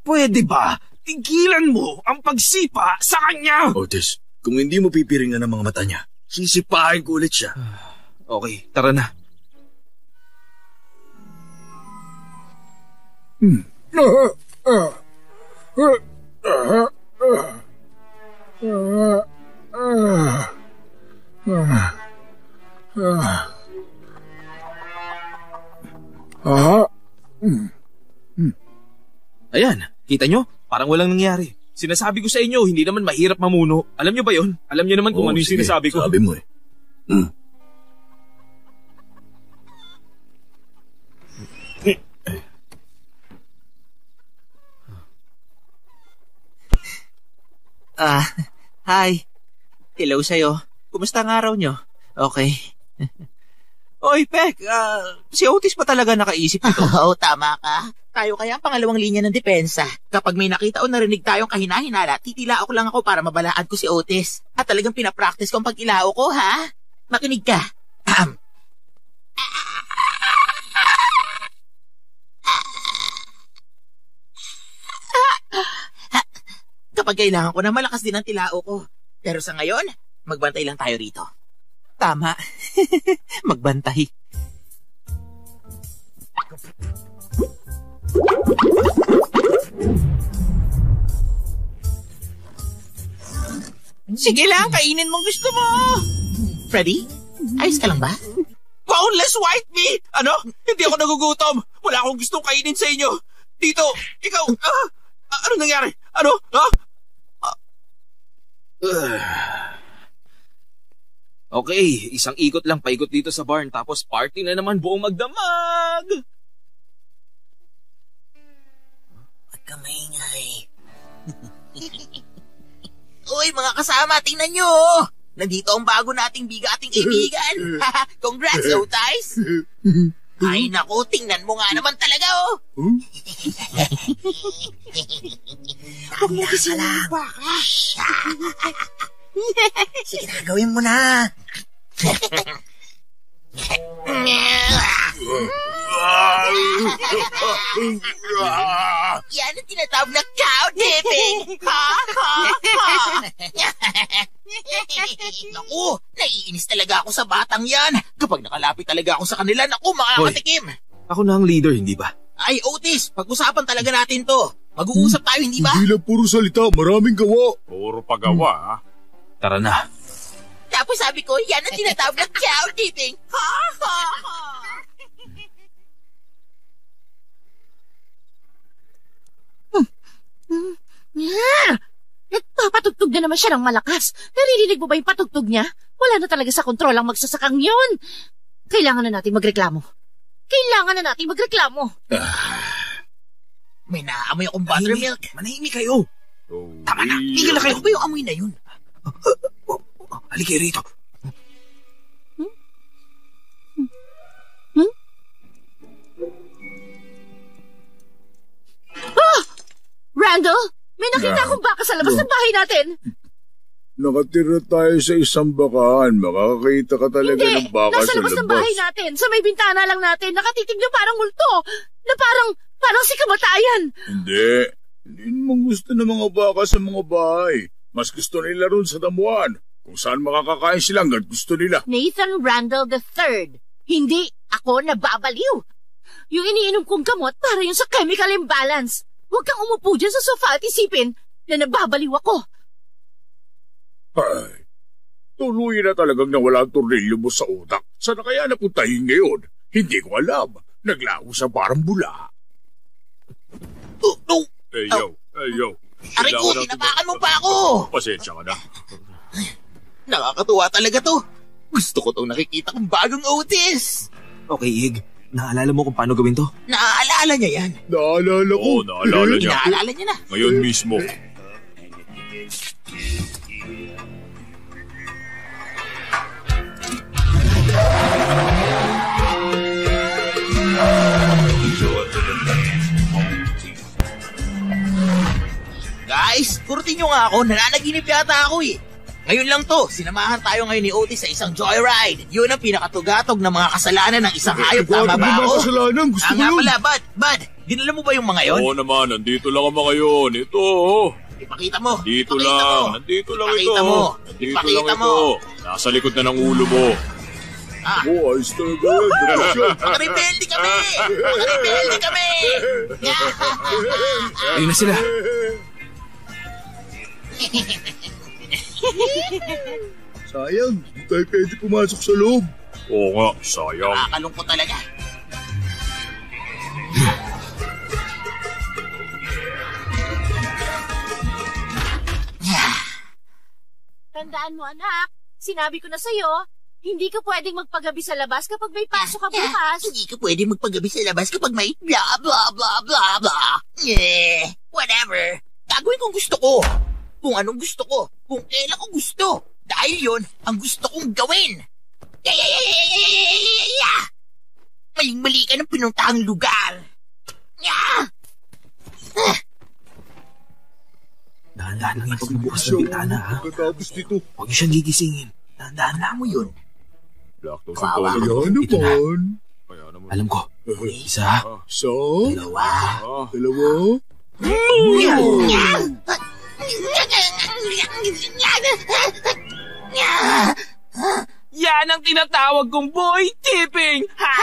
Pwede ba? Tigilan mo ang pagsipa sa kanya! Otis, kung hindi mo pipiringan ang mga mata niya, sisipahin ko ulit siya. Okay, tara na. Hmm. Ah. Aha. Hmm. Hmm. Ayan, kita nyo? Parang walang nangyari. Sinasabi ko sa inyo, hindi naman mahirap mamuno. Alam nyo ba yon? Alam nyo naman kung Oo, ano yung sige, sinasabi ko. Sabi mo eh. Hmm. Ah, hi. Hello sa'yo. Kumusta ang araw nyo? Okay. Oy, Pek, ah, si Otis pa talaga nakaisip nito. Oo, tama ka. Tayo kaya ang pangalawang linya ng depensa. Kapag may nakita o narinig tayong kahinahinala, titilao ko lang ako para mabalaan ko si Otis. At talagang pinapractice ko ang pag-ilao ko, ha? Makinig ka. Ahem. Kapag kailangan ko na malakas din ang tilao ko. Pero sa ngayon, magbantay lang tayo rito. Tama. Magbantay. Sige lang, kainin mong gusto mo. Freddy, ayos ka lang ba? Boneless white meat! Ano? Hindi ako nagugutom. Wala akong gustong kainin sa inyo. Dito, ikaw, ah, ah, ano nangyari? Ano? Ha? Okay, isang ikot lang paikot dito sa barn tapos party na naman buong magdamag. Huwag ka maingay. Uy, mga kasama, tingnan nyo! nandito ang bago nating bigating kaibigan. Congrats, Otis! Ay nako, tingnan mo nga naman talaga, oh. Huwag mo kasi lang. Sige na, gawin mo na. Yan ang tinatawag na cow dipping. Ha, ha, ha. Naku, naiinis talaga ako sa batang yan. Kapag nakalapit talaga ako sa kanila, naku, makakatikim. Ako na ang leader, hindi ba? Ay, Otis, pag-usapan talaga natin to. Mag-uusap tayo, hindi ba? Hindi lang puro salita, maraming gawa. Puro pagawa, ha? Tara na. Tapos sabi ko, yan ang tinatawag na cow dipping. Ha, ha, ha. Ah! Nagpapatugtog na naman siya ng malakas. Naririnig mo ba yung patugtog niya? Wala na talaga sa kontrol ang magsasakang yun. Kailangan na natin magreklamo. Kailangan na natin magreklamo. May naamoy akong buttermilk. Manahimik kayo. Tama na, tigil na kayo. Ano ba yung amoy na yun? Halika rito. Ah! Randall, may nakita akong baka sa labas ng bahay natin. Nakatira tayo sa isang bakaan. Makakakita ka talaga Hindi, ng baka nasa sa labas ng labas. bahay natin. Sa may bintana lang natin. Nakatitig na parang multo. Na parang, parang si kamatayan. Hindi. Hindi naman gusto ng mga baka sa mga bahay. Mas gusto nila ron sa damuhan. Kung saan makakakain sila hanggang gusto nila. Nathan Randall III. Hindi ako nababaliw. Yung iniinom kong gamot para yung sa chemical imbalance. Huwag kang umupo dyan sa sofa at isipin na nababaliw ako. Ay, tuloy na talagang nawala ang tornilyo mo sa utak. Saan na kaya napuntahin ngayon? Hindi ko alam. Naglaho sa parang bula. Oh, oh. Hey, yo. Hey, yo. Aray ko, tinapakan mo pa ako. Pasensya ka na. Nakakatuwa talaga to. Gusto ko tong nakikita kong bagong Otis. Okay, Ig. Naalala mo kung paano gawin to? Naaalala niya yan. Naalala ko. Oo, naalala niya. Naaalala niya na. Ngayon mismo. Guys, kurtin nyo nga ako. Nananaginip yata ako eh. Ngayon lang to, sinamahan tayo ngayon ni Otis sa isang joyride. Yun ang pinakatugatog na mga kasalanan ng isang hayop. Tama ba ako? mga kasalanan? Gusto ko nga yun. pala, Bud, Bud, dinala mo ba yung mga yon? Oo naman, nandito lang ang mga yun. Ito, oh. Ipakita mo. Dito Ipakita lang. mo. Nandito lang Ipakita ito. mo. Nandito Ipakita lang mo. ito. Nasa likod na ng ulo mo. Ah. Oo, ayos talaga yan. Bakasyon. Makarebelde kami! Makarebelde kami! Ayun na sila. Sayang, hindi tayo pwede pumasok sa loob. Oo nga, sayang. Nakakalungkot talaga. Tandaan mo, anak. Sinabi ko na sa'yo, hindi ka pwedeng magpagabi sa labas kapag may pasok ka bukas. Hindi ka pwede magpagabi sa labas kapag may blah blah blah blah blah. Eh, whatever. Gagawin kong gusto ko kung anong gusto ko, kung kailan ko gusto. Dahil yon ang gusto kong gawin. Maling-mali ka ng pinuntahang lugar. Dahan-dahan lang yung pagbubukas ng bintana, ha? Katapos dito. Huwag niyo siyang gigisingin. Dahan-dahan lang mo yun. Kawawa ka. Ito na. Alam ko. Eh, Isa. Ah, Dalawa. Dalawa. Ah. Dalawa. Ah. Yan ang tinatawag kong boy tipping! Ha!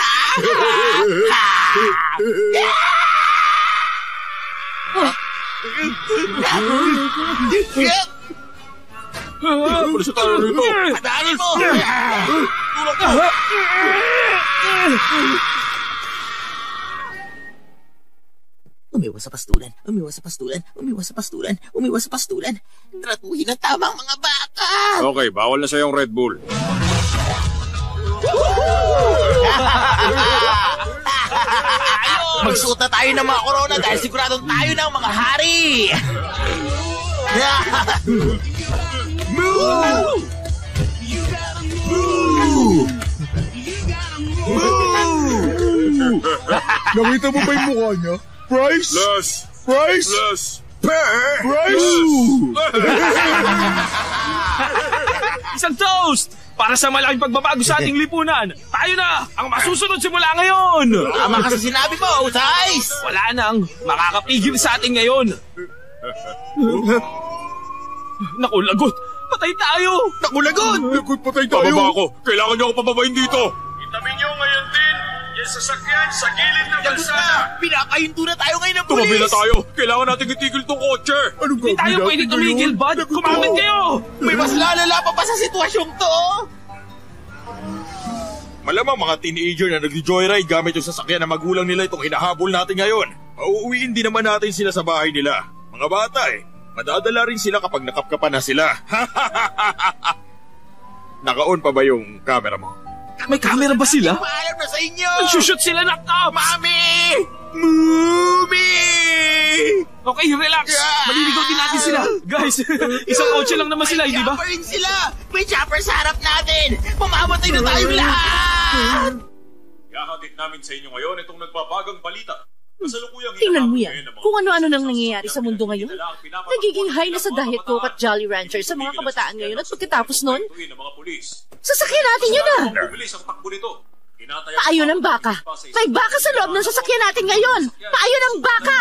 Pulis tayo rito. Mo! Umiwas sa pastulan, umiwas sa pastulan, umiwas sa pastulan, umiwas sa pastulan. Tratuhin ang tamang mga baka! Okay, bawal na sa sa'yong Red Bull. Magsuot na tayo ng mga corona dahil siguradong tayo ng mga hari! Move! Move! Move! Nakita mo ba yung mukha niya? Bryce? Less! Bryce? Less! Bryce? Isang toast! Para sa malaking pagbabago sa ating lipunan, tayo na ang masusunod simula ngayon! Tama ka sa sinabi mo, Otis! Wala nang makakapigil sa atin ngayon. Naku, lagot! Patay tayo! Naku, lagot! Lagot, patay tayo! Bababa ako! Kailangan niyo ako pababain dito! Itabi niyo ngayon sasakyan sa gilid ng kalsada! Pinakahinto na tayo ngayon ng Tumabi na tayo! Kailangan natin itigil tong kotse! Anong Hindi tayo pwede tumigil, bud! Kumamit kayo! May mas lalala pa pa sa sitwasyong to! Malamang mga teenager na nag-joyride gamit yung sasakyan ng magulang nila itong hinahabol natin ngayon. Mauuwiin din naman natin sila sa bahay nila. Mga bata eh, madadala rin sila kapag nakapkapan na sila. Naka-on pa ba yung camera mo? May camera ba sila? Paalam na sa inyo! Nagsushoot sila ng top! Mami! Mumi! Okay, relax! Maliligaw din natin sila! Guys, isang kotse lang naman sila, hindi ba? Chopper rin sila! May chopper sa harap natin! Mamamatay na tayong lahat! Ihahatid namin sa inyo ngayon itong nagbabagang balita. Tingnan mo yan. Kung ano-ano nang nangyayari sa mundo ngayon. Nagiging high na sa Diet Coke at Jolly Rancher sa mga kabataan ngayon at pagkatapos nun, sasakyan natin yun ah! Bubilis ang baka! May baka sa loob ng sasakyan natin ngayon! Paayo ng baka!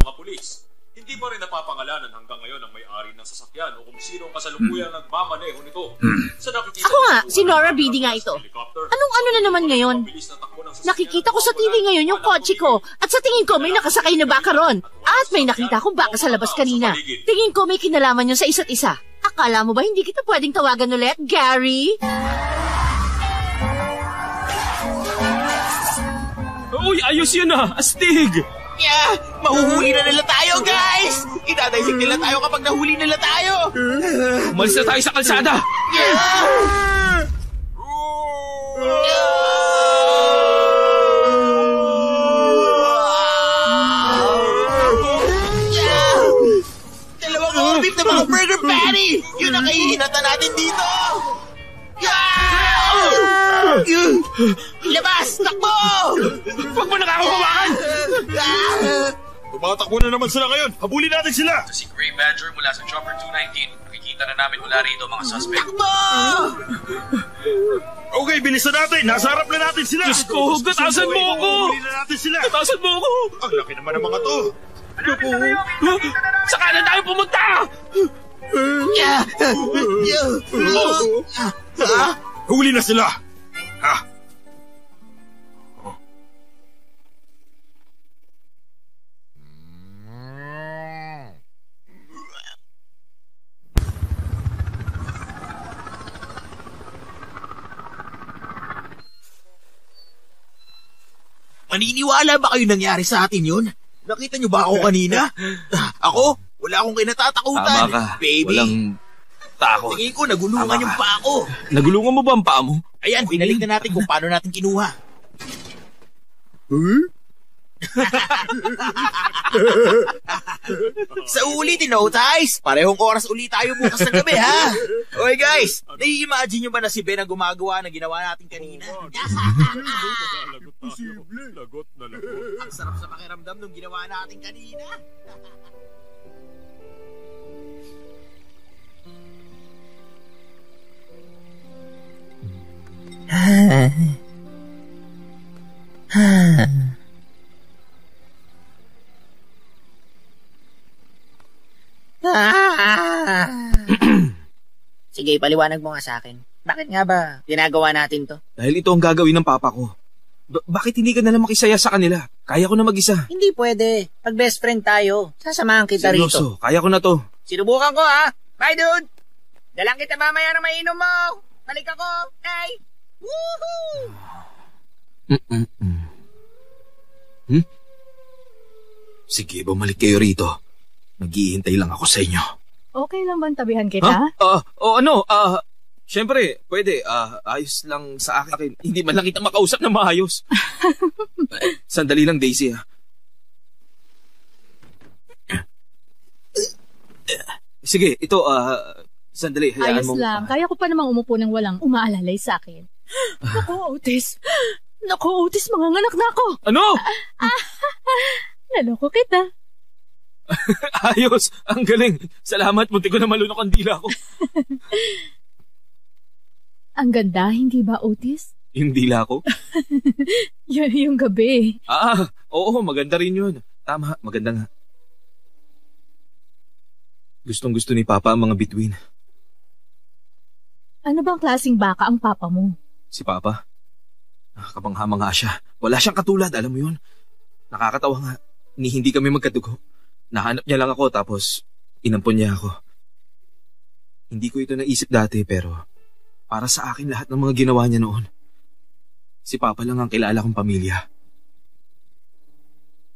mga pulis. Hindi pa rin napapangalanan hanggang ngayon ang may-ari ng sasakyan o kung sino ang kasalukuyang nagmamaneho nito. Sa nakikita Ako nga, si Nora Beatty nga ito. Anong ano na naman ngayon? Nakikita ko sa TV ngayon yung kotse ko at sa tingin ko may nakasakay na baka ron. At may nakita akong baka sa labas kanina. Tingin ko may kinalaman yun sa isa't isa. Akala mo ba hindi kita pwedeng tawagan ulit, Gary? Uy, ayos yun ah! Astig! Yeah! Mahuhuli na nila tayo, guys! Idadaisig nila tayo kapag nahuli nila tayo! Umalis na tayo sa kalsada! Dalawang orbit na mga burger patty! Yun ang kahihinatan natin dito! Ilabas! Takbo! Huwag mo nakakabawakan! Tumatakbo na naman sila ngayon. Habulin natin sila. Si Gray Badger mula sa Chopper 219. Nakikita na namin mula rito mga suspect. Takbo! Okay, bilisan natin. Nasa harap na natin sila. Diyos ko, gatasan mo ako! Habulin na natin sila. Gatasan mo ako! Ang laki naman ng mga to. Sa kanan tayo pumunta! Huli na sila. Ha? Maniniwala ba kayo nangyari sa atin yun? Nakita niyo ba ako kanina? Ako? Wala akong kinatatakutan. Tama ka. Baby. Walang takot. Tingin ko nagulungan Tama yung ka. paa ko. Nagulungan mo ba ang paa mo? Ayan, binalik na natin kung paano natin kinuha. Sa ulitin, no, guys? Parehong oras ulit tayo bukas ng gabi, ha? Okay, guys. Nai-imagine nyo ba na si Ben ang gumagawa ng ginawa natin kanina? Lagot na lagot. ang sarap sa pakiramdam nung ginawa natin kanina. Sige, paliwanag mo nga sa akin. Bakit nga ba ginagawa natin to? Dahil ito ang gagawin ng papa ko. Ba- bakit hindi ka na lang makisaya sa kanila? Kaya ko na mag-isa. Hindi pwede. Pag best friend tayo, sasamahan kita rito. Seryoso, kaya ko na to. Sinubukan ko ha. Bye, dude! Dalang kita mamaya na mainom mo. Balik ako. Hey! Woohoo! Mm-mm-mm. Hmm? Sige, bumalik kayo rito. Naghihintay lang ako sa inyo. Okay lang bang tabihan kita? Ha? Ah, o ano, ah, syempre, pwede, ah, ayos lang sa akin. Hindi man lang kita makausap na maayos. Sandali lang, Daisy, ha. Sige, ito, ah, sandali, hayaan Ayos mo. lang. Kaya ko pa namang umupo ng walang umaalalay sa akin. Ako, Otis. Naku, Otis, mga nganak na ako. Ano? Naloko kita. Ayos! Ang galing! Salamat, munti ko na malunok ang dila ko. Ang ganda, hindi ba, Otis? Yung dila ko? Y- yung gabi. Ah, oo, maganda rin yun. Tama, maganda nga. Gustong gusto ni Papa ang mga bituin. Ano bang klasing baka ang papa mo? Si Papa. Ah, Kabangha-mangha siya. Wala siyang katulad, alam mo yun. Nakakatawa nga. Ni hindi kami magkadugo. Nahanap niya lang ako tapos inampon niya ako. Hindi ko ito naisip dati pero para sa akin lahat ng mga ginawa niya noon. Si Papa lang ang kilala kong pamilya.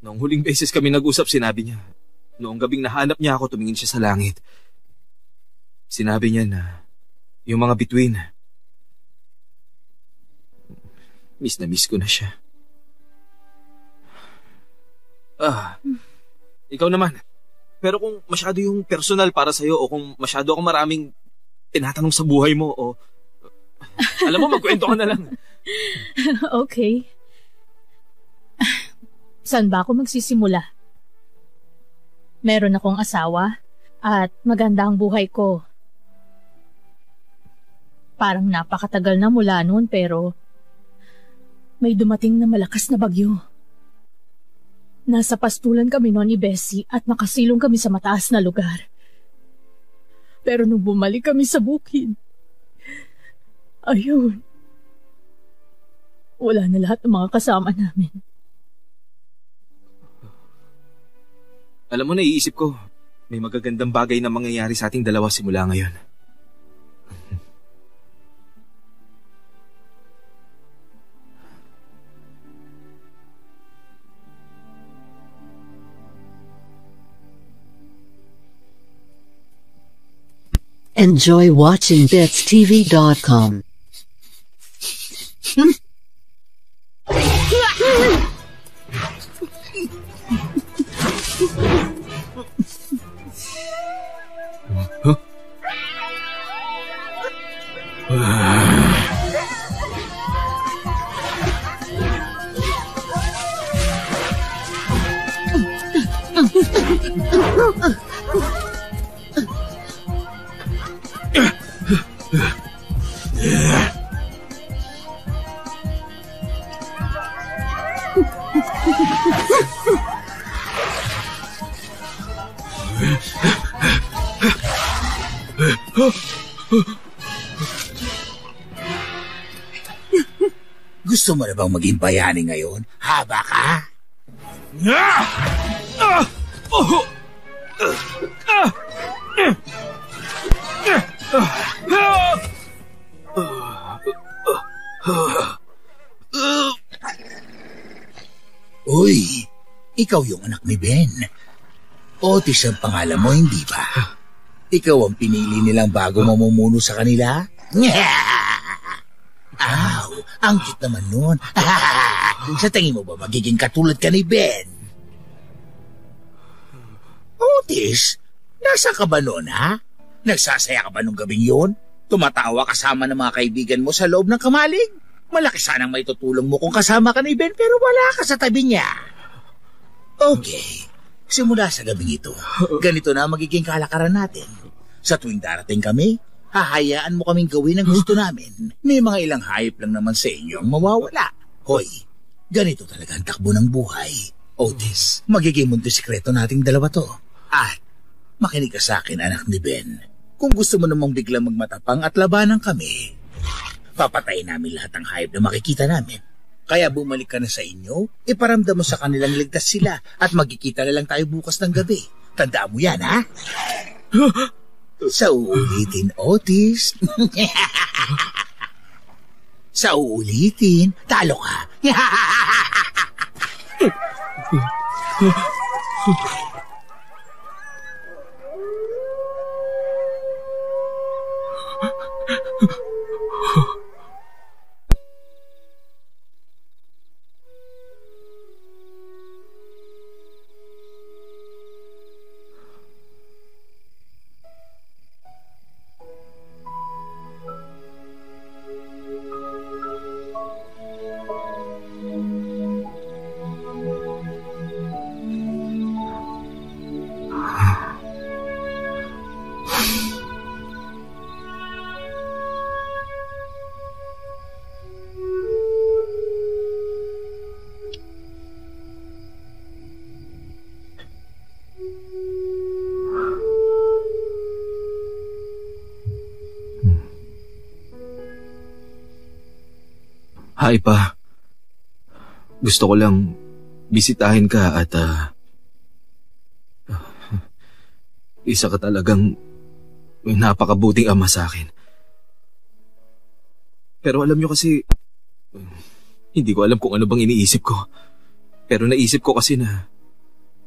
Noong huling beses kami nag-usap, sinabi niya, noong gabing nahanap niya ako, tumingin siya sa langit. Sinabi niya na yung mga bituin, miss na miss ko na siya. Ah, ikaw naman. Pero kung masyado yung personal para sa'yo o kung masyado akong maraming tinatanong sa buhay mo o... Alam mo, magkwento ka na lang. okay. Saan ba ako magsisimula? Meron akong asawa at maganda ang buhay ko. Parang napakatagal na mula noon pero may dumating na malakas na bagyo. Nasa pastulan kami noon ni Bessie at nakasilong kami sa mataas na lugar. Pero nung bumalik kami sa bukid, ayun, wala na lahat ng mga kasama namin. Alam mo, naiisip ko, may magagandang bagay na mangyayari sa ating dalawa simula ngayon. Enjoy watching BitsTV.com. Gusto mo na bang maging bayani ngayon? Haba ka? Uy, ikaw yung anak ni Ben. Otis ang pangalan mo, hindi ba? Ikaw ang pinili nilang bago mamumuno sa kanila? Aw, ang cute naman nun. sa tingin mo ba magiging katulad ka ni Ben? Otis, nasa ka ba nun, ha? Nagsasaya ka ba nung gabing yun? Tumatawa kasama ng mga kaibigan mo sa loob ng kamalig? Malaki sanang may tutulong mo kung kasama ka ni Ben pero wala ka sa tabi niya. Okay, simula sa gabing ito, ganito na magiging kalakaran natin. Sa tuwing darating kami, hahayaan mo kaming gawin ang gusto namin. May mga ilang hayop lang naman sa inyo ang mawawala. Hoy, ganito talaga ang takbo ng buhay. Otis, magiging mundo sikreto nating dalawa to. At makinig ka sa akin, anak ni Ben. Kung gusto mo namang biglang magmatapang at labanan kami, papatayin namin lahat ng hayop na makikita namin. Kaya bumalik ka na sa inyo, iparamdam mo sa kanilang ligtas sila at magkikita na lang tayo bukas ng gabi. Tandaan mo yan, ha? Sa uulitin, Otis. Sa uulitin, talo ka. Hi pa. Gusto ko lang bisitahin ka at ah, isa ka talagang napakabuting ama sa akin. Pero alam nyo kasi, hindi ko alam kung ano bang iniisip ko. Pero naisip ko kasi na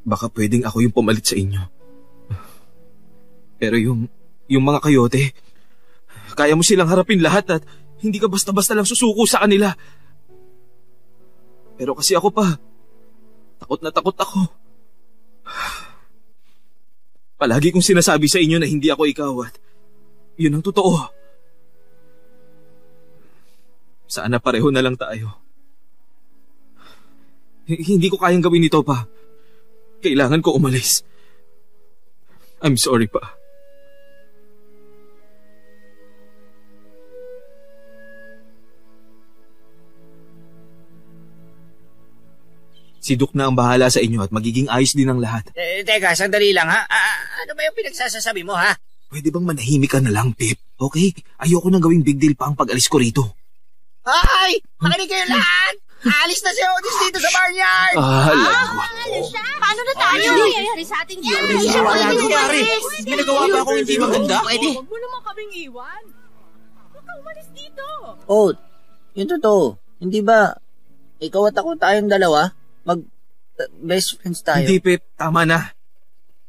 baka pwedeng ako yung pumalit sa inyo. Pero yung, yung mga kayote, kaya mo silang harapin lahat at hindi ka basta-basta lang susuko sa kanila. Pero kasi ako pa, takot na takot ako. Palagi kong sinasabi sa inyo na hindi ako ikaw at yun ang totoo. Sana pareho na lang tayo. H- hindi ko kayang gawin ito pa. Kailangan ko umalis. I'm sorry pa. Si Duke na ang bahala sa inyo at magiging ayos din ang lahat. Eh, teka, sandali lang ha. Ah, ano ba yung pinagsasasabi mo ha? Pwede bang manahimik ka na lang, Pip? Okay? Ayoko nang gawing big deal pa ang pag-alis ko rito. Ay! Makinig kayo lahat! Alis na si Otis dito sa barnyard! Ah, lagot. Paano na tayo? Ano nangyayari sa ating yun? Wala nangyari. May nagawa ba akong hindi maganda? Pwede. Huwag mo naman kaming iwan. Huwag ka umalis dito. Oh, yun totoo. Hindi ba, ikaw at ako tayong dalawa, mag uh, best friends tayo? Hindi, Pip. Tama na.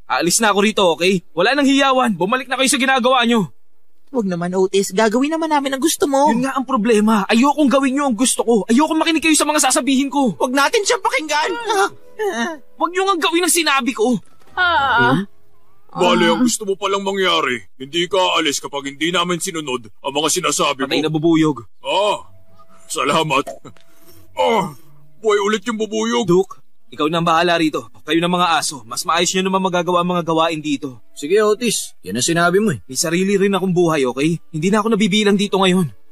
Aalis na ako rito, okay? Wala nang hiyawan. Bumalik na kayo sa ginagawa nyo. Huwag naman, Otis. Gagawin naman namin ang gusto mo. Yun nga ang problema. Ayokong gawin nyo ang gusto ko. Ayokong makinig kayo sa mga sasabihin ko. Huwag natin siyang pakinggan. Huwag nyo nga gawin ang sinabi ko. Ah. Bale, ang gusto mo palang mangyari, hindi ka aalis kapag hindi namin sinunod ang mga sinasabi mo. Patay na bubuyog. Ah, salamat. Ah, buhay ulit yung bubuyog. Duke, ikaw na ang bahala rito. Kayo ng mga aso. Mas maayos nyo naman magagawa ang mga gawain dito. Sige, Otis. Yan ang sinabi mo eh. May sarili rin akong buhay, okay? Hindi na ako nabibilang dito ngayon.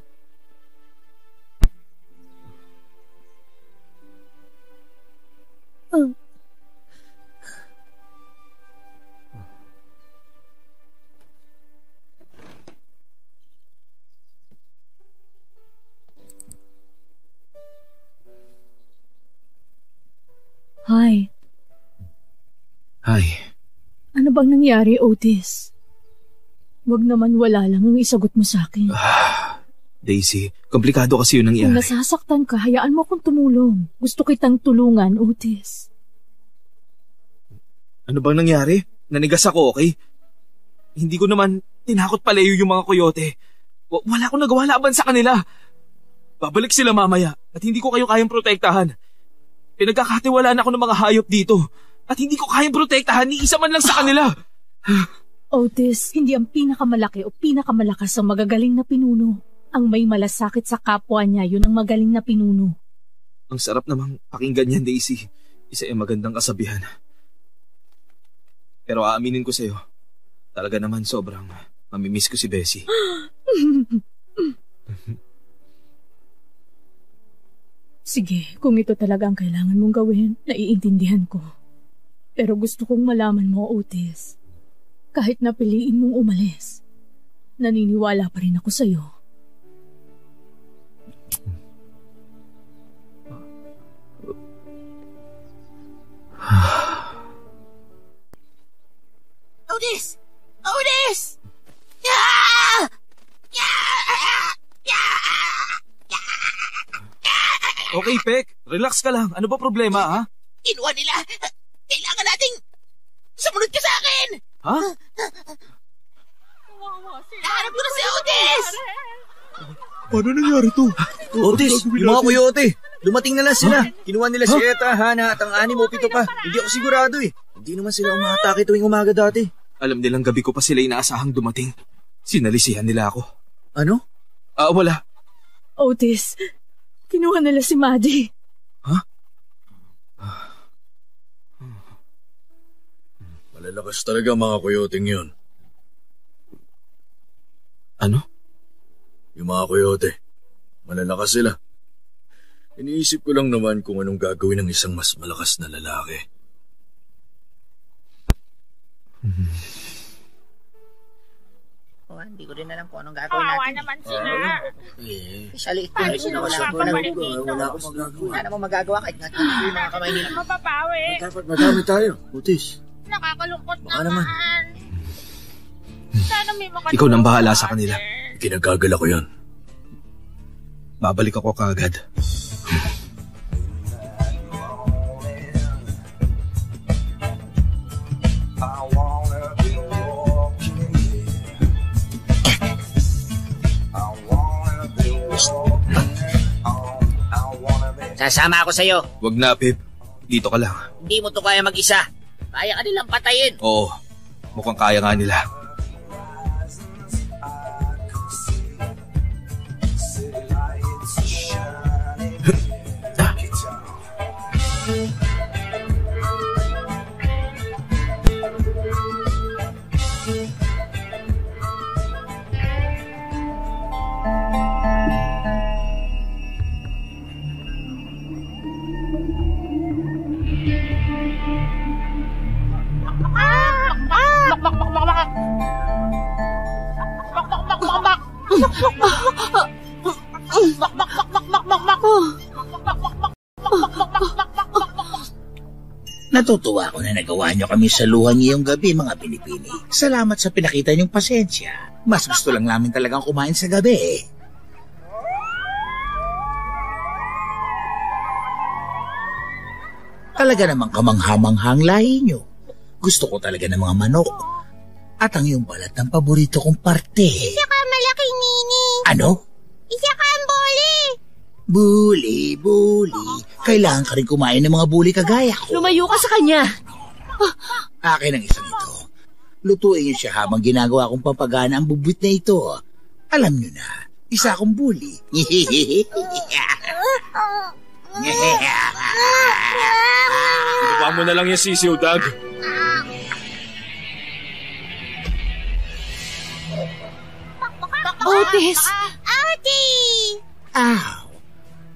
Hi. Hi. Ano bang nangyari, Otis? Huwag naman wala lang ang isagot mo sa akin. Daisy, komplikado kasi yun Kung nangyari. nasasaktan ka, hayaan mo akong tumulong. Gusto kitang tulungan, Otis. Ano bang nangyari? Nanigas ako, okay? Hindi ko naman tinakot palayo yung mga koyote. W- wala akong nagawa laban sa kanila. Babalik sila mamaya at hindi ko kayo kayang protektahan. Pinagkakatiwalaan ako ng mga hayop dito at hindi ko kayang protektahan ni isa man lang sa kanila. Otis, hindi ang pinakamalaki o pinakamalakas ang magagaling na pinuno. Ang may malasakit sa kapwa niya, yun ang magaling na pinuno. Ang sarap namang pakinggan yan, Daisy. Isa yung magandang kasabihan. Pero aaminin ko sa'yo, talaga naman sobrang mamimiss ko si Bessie. Sige, kung ito talaga ang kailangan mong gawin, naiintindihan ko. Pero gusto kong malaman mo, Otis. Kahit napiliin mong umalis, naniniwala pa rin ako sa'yo. Otis! Otis! Yeah! Okay, Pek. Relax ka lang. Ano ba problema, ha? Kinuha nila! Kailangan nating sumunod ka sa akin! Ha? Nahanap ko na si Otis! Paano nangyari to? Otis, yung mga koyote. Dumating na lang sila. Kinuha nila si Eta, Hana at ang anim o pito pa. Hindi ako sigurado eh. Hindi naman sila umatake tuwing umaga dati. Alam nilang gabi ko pa sila inaasahang dumating. Sinalisihan nila ako. Ano? Ah, wala. Otis, kinuha nila si Maddie. Malalakas talaga mga koyoting yun. Ano? Yung mga koyote. Malalakas sila. Iniisip ko lang naman kung anong gagawin ng isang mas malakas na lalaki. One, hindi ko rin alam kung anong gagawin Kawawa natin. naman eh. sila. Eh, Especially ito, Paano eh, sila wala balik dito? wala akong magagawa. Wala namang magagawa kahit nga yung mga kamay nila. Mapapawi. Dapat madami tayo. Otis. Nakakalungkot Baka naman. naman. Sana may makatulong Ikaw nang bahala sa kanila. Kinagagala ko yan. Babalik ako kaagad. Sasama ako sa'yo. Wag na, Pip. Dito ka lang. Hindi mo to kaya mag-isa. Kaya ka nilang patayin. Oo. Mukhang kaya nga nila. Natutuwa ako na nagawa niyo kami sa luha ngayong gabi, mga Pilipini. Salamat sa pinakita niyong pasensya. Mas gusto lang namin talagang kumain sa gabi. Talaga namang kamanghamanghang lahi niyo. Gusto ko talaga ng mga manok. At ang iyong balat ng paborito kong parte. Isa ka malaking. Ano? Isa ka ang boli. Buli, buli. Kailangan ka rin kumain ng mga buli kagaya ko. Lumayo ka sa kanya. Akin ang isang ito. Lutuin niyo siya habang ginagawa kong papagana ang bubwit na ito. Alam niyo na, isa akong bully. Ibaba mo na lang yung sisiw, Dag. Otis! Outie! Aw,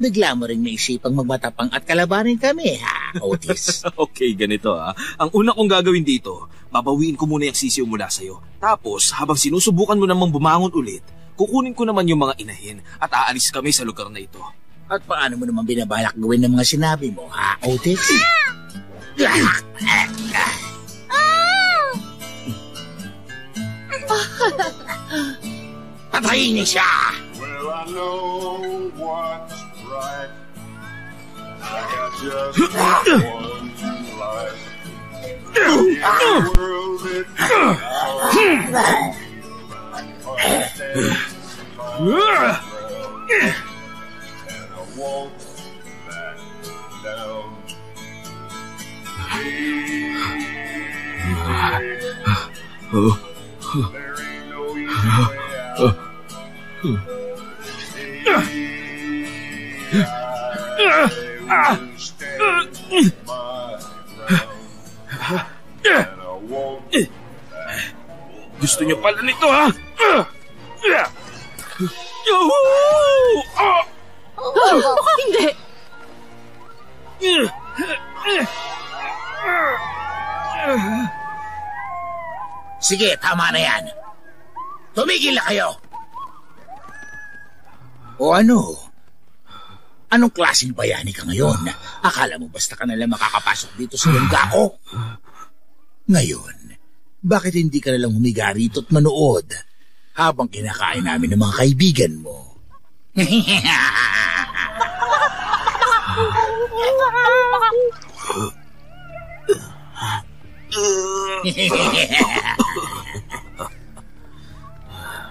bigla mo rin naisipang magmatapang at kalabanin kami, ha, Otis? okay, ganito ha. Ang una kong gagawin dito, babawiin ko muna yung sisiw mula sa'yo. Tapos, habang sinusubukan mo namang bumangon ulit, kukunin ko naman yung mga inahin at aalis kami sa lugar na ito. At paano mo naman binabalak gawin ng mga sinabi mo, ha, Otis? Patayin siya! Well, I know what's right. I got just one life. In a world that understands my ground. And I won't back down. Oh. Gusto niyo pala nito, ha? Mukhang hindi. Sige, tama na yan. Tumigil na kayo! O ano? Anong klaseng bayani ka ngayon? Akala mo basta ka nalang makakapasok dito sa lungga ko? Ngayon, bakit hindi ka nalang humiga rito at manood habang kinakain namin ng mga kaibigan mo?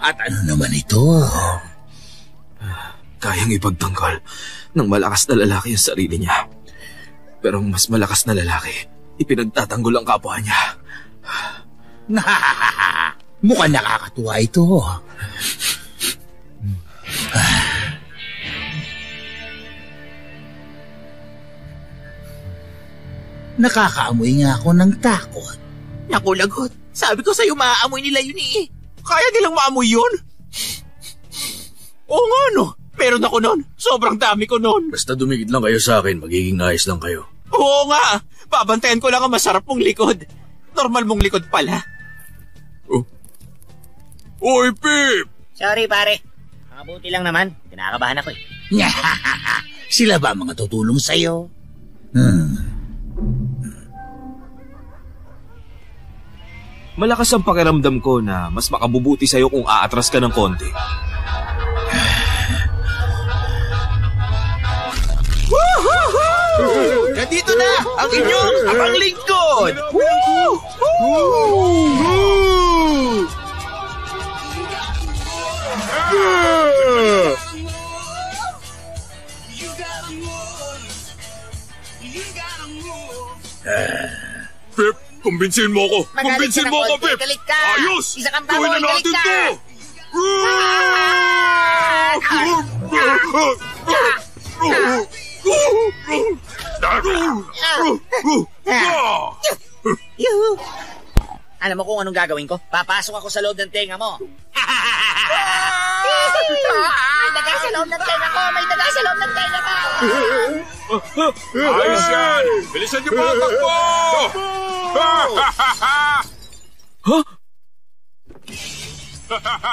At ano naman ito? Kayang ipagtanggol ng malakas na lalaki ang sarili niya. Pero ang mas malakas na lalaki, ipinagtatanggol ang kapwa niya. Mukhang nakakatuwa ito. Nakakaamoy nga ako ng takot. Naku, lagot. Sabi ko sa'yo, maaamoy nila yun eh. Kaya nilang maamoy yun? Oo nga, no. Meron ako nun. Sobrang dami ko nun. Basta dumikit lang kayo sa akin, magiging ayos lang kayo. Oo nga. Babantayan ko lang ang masarap mong likod. Normal mong likod pala. Oh. Oy, Pip! Sorry, pare. Mabuti lang naman. Kinakabahan ako eh. Sila ba mga tutulong sa'yo? Malakas ang pakiramdam ko na mas makabubuti sa'yo kung aatras ka ng konti. Nandito na ang inyong abang lingkod! Pip, kumbinsin mo! Magalit Kumbinsin mo konti, Pip! galit ka! Ayos! Isa kang Gawin na baboy, galit natin ka! to! Yuhu! Alam mo kung anong gagawin ko? Papasok ako sa loob ng tenga mo. may daga sa loob ng tenga ko! May daga sa loob ng tenga ko! Ayos yan! Bilisan niyo pa ang takbo!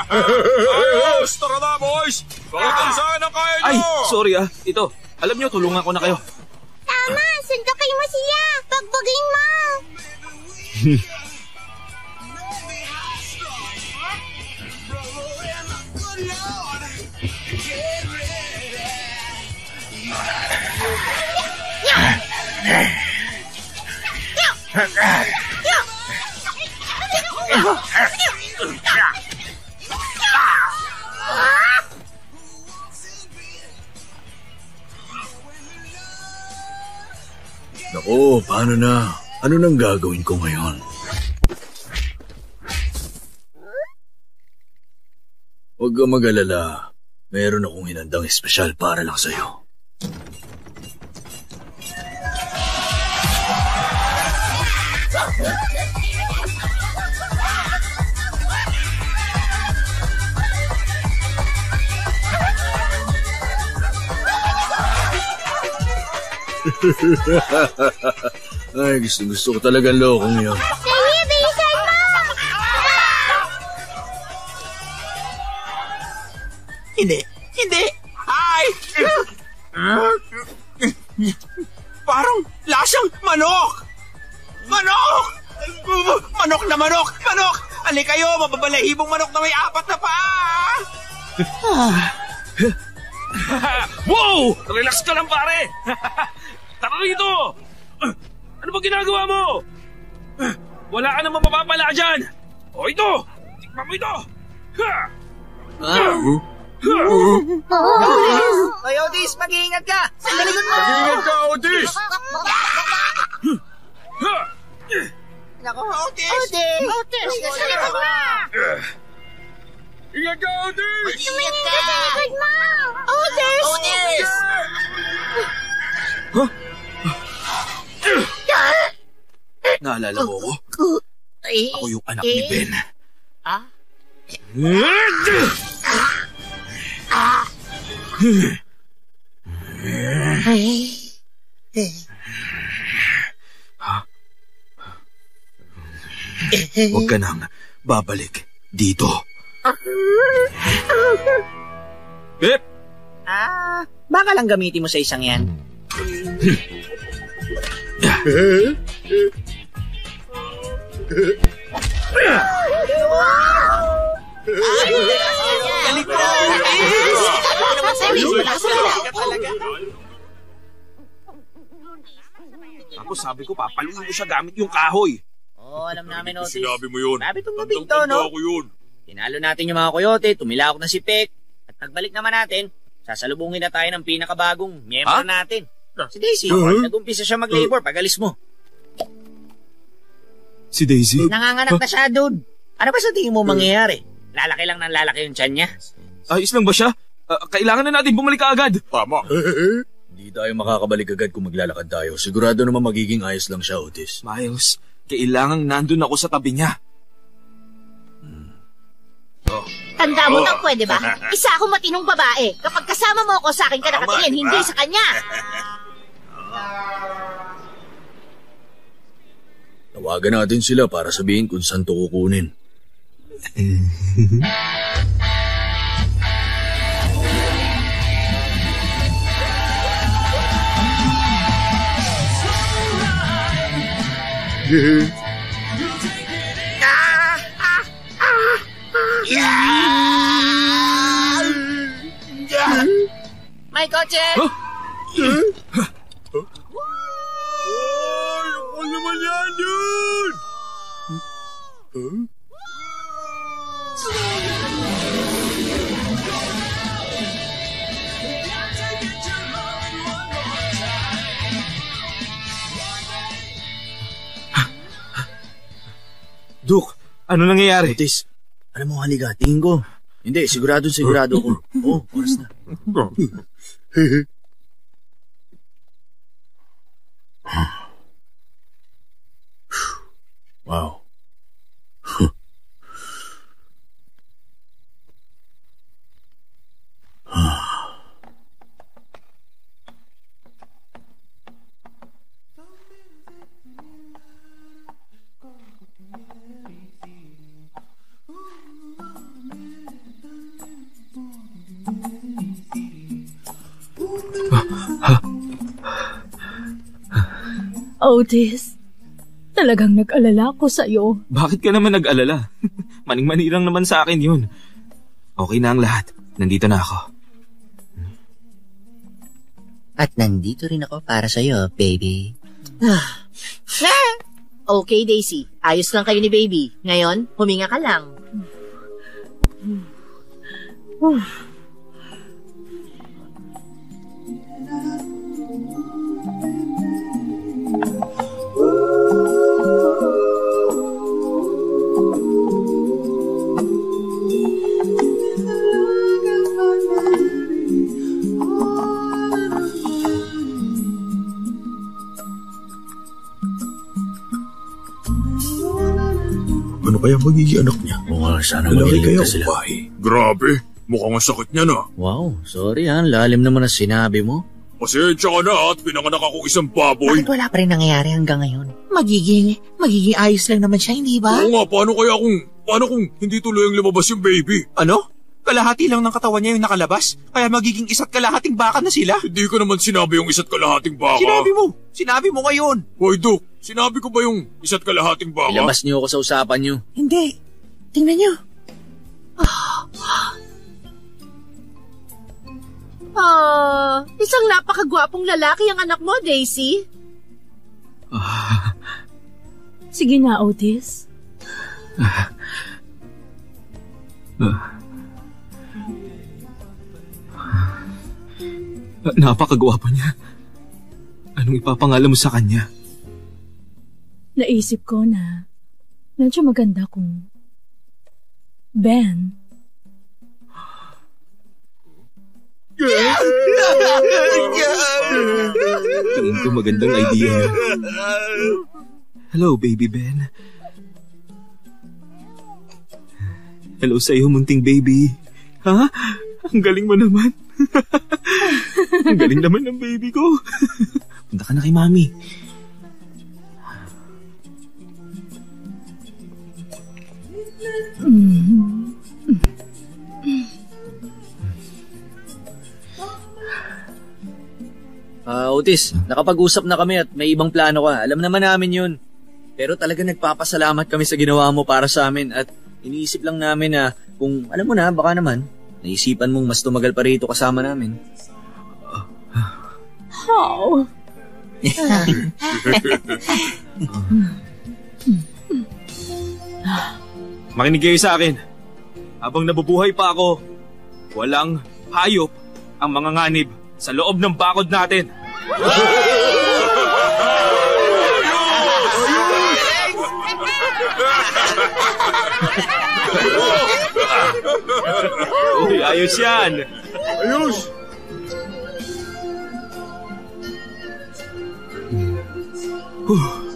Ayos! Tara na, boys! Pakita niyo saan ang kaya Ay, niyo! sorry ah. Ito, alam niyo, tulungan ko na kayo. Tama, sundukin mo siya. Pagbugin mo. Naku, paano na? Ano nang gagawin ko ngayon? Huwag ka mag-alala. Meron akong hinandang espesyal para lang sa'yo. Ay, gusto, gusto ko talaga lokong yun. Sige, bilisan mo. Hindi. Hindi. Ay! Parang lasang manok! Manok! Manok na manok! Manok! Ali kayo, mababalahibong manok na may apat na paa! wow! Relax ka lang, pare! Tara rito! Ano ba ginagawa mo? Wala ka namang mapapala dyan! O ito! Tikman mo ito! Ha! Hoy, Otis, mag-iingat ka! Sa likod mo! Mag-ingat ka, Otis! Nako, Otis! Otis! Otis! Sa likod mo! Ingat ka, Otis! Ingat ka! Sa likod mo. Otis! Otis! Naalala mo ko? Ay, Ako yung anak ni Ben. Ah? Huwag ka nang babalik dito. Pip! Ah, baka lang gamitin mo sa isang yan. Galit mo! Otis! Ano naman sa Otis? Malakas ka talaga. Tapos sabi ko, papaluin mo siya gamit yung kahoy. Oo, oh, alam namin, Otis. Sinabi mo yun. Sabi itong gabing to, no? ko yun. Tinalo natin yung mga koyote, tumilakok na si Peck. At pagbalik naman natin, sasalubungin na tayo ng pinakabagong miyembro natin. Si Daisy, Huh? nag-umpisa siya mag-labor pag alis mo. Si Daisy? Nanganganak na siya, dude. Ano ba sa tingin mo mangyayari? Lalaki lang ng lalaki yung tiyan niya. Ayos lang ba siya? Ah, kailangan na natin bumalik agad. Tama. Hindi tayo makakabalik agad kung maglalakad tayo. Sigurado naman magiging ayos lang siya, Otis. Miles, kailangang nandun ako sa tabi niya. Tanda mo nang pwede ba? Isa akong matinong babae. Kapag kasama mo ako, sa akin ka nakatingin, hindi sa kanya. Tawagan natin sila para sabihin kung saan to kukunin. May kotse! Ano naman yan yun? Duk, ano nangyayari? Otis, alam mo halika, tingin ko. Hindi, sigurado sigurado ko. Oo, oh, oras na. Wow. Otis, talagang nag-alala ako sa'yo. Bakit ka naman nag-alala? Maning-mani lang naman sa akin yun. Okay na ang lahat. Nandito na ako. At nandito rin ako para sa'yo, baby. Okay, Daisy. Ayos lang kayo ni baby. Ngayon, huminga ka lang. Ano kaya magiging anak niya? Oo nga, sana Lalaki magaling kaya sila. babae? Grabe, mukhang ang sakit niya na. Wow, sorry ha, lalim naman ang sinabi mo. Pasensya ka na at pinanganak ako isang baboy. Bakit wala pa rin nangyayari hanggang ngayon? Magiging, magiging ayos lang naman siya, hindi ba? Oo nga, paano kaya kung, paano kung hindi tuloy ang lumabas yung baby? Ano? Kalahati lang ng katawan niya yung nakalabas, kaya magiging isa't kalahating baka na sila. Hindi ko naman sinabi yung isa't kalahating baka. Sinabi mo! Sinabi mo ngayon! Hoy, Duk, sinabi ko ba yung isa't kalahating baka? Ilabas niyo ako sa usapan niyo. Hindi. Tingnan niyo. Ah, isang napakagwapong lalaki ang anak mo, Daisy. Sige na, Otis. Napakagwapo niya. Anong ipapangalan mo sa kanya? Naisip ko na medyo maganda kung Ben. Tingin ko magandang idea. Hello, baby Ben. Hello sa'yo, munting baby. Ha? Ang galing mo naman. Ang galing naman ng baby ko. Punta ka na kay mami. Mm. Ah, Otis, nakapag-usap na kami at may ibang plano ka. Alam naman namin yun. Pero talaga nagpapasalamat kami sa ginawa mo para sa amin at iniisip lang namin na kung alam mo na, baka naman, naisipan mong mas tumagal pa rito kasama namin. How? Makinig kayo sa akin. Habang nabubuhay pa ako, walang hayop ang mga nganib sa loob ng bakod natin. Uy, ayos yan! Ayos! Huh.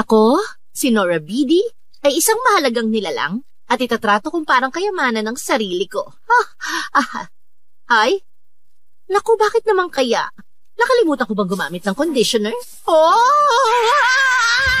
Ako, si Nora Bidi, ay isang mahalagang nilalang at itatrato kong parang kayamanan ng sarili ko. Ha? Ah, ay? Naku, bakit naman kaya? Nakalimutan ko bang gumamit ng conditioner? Oh!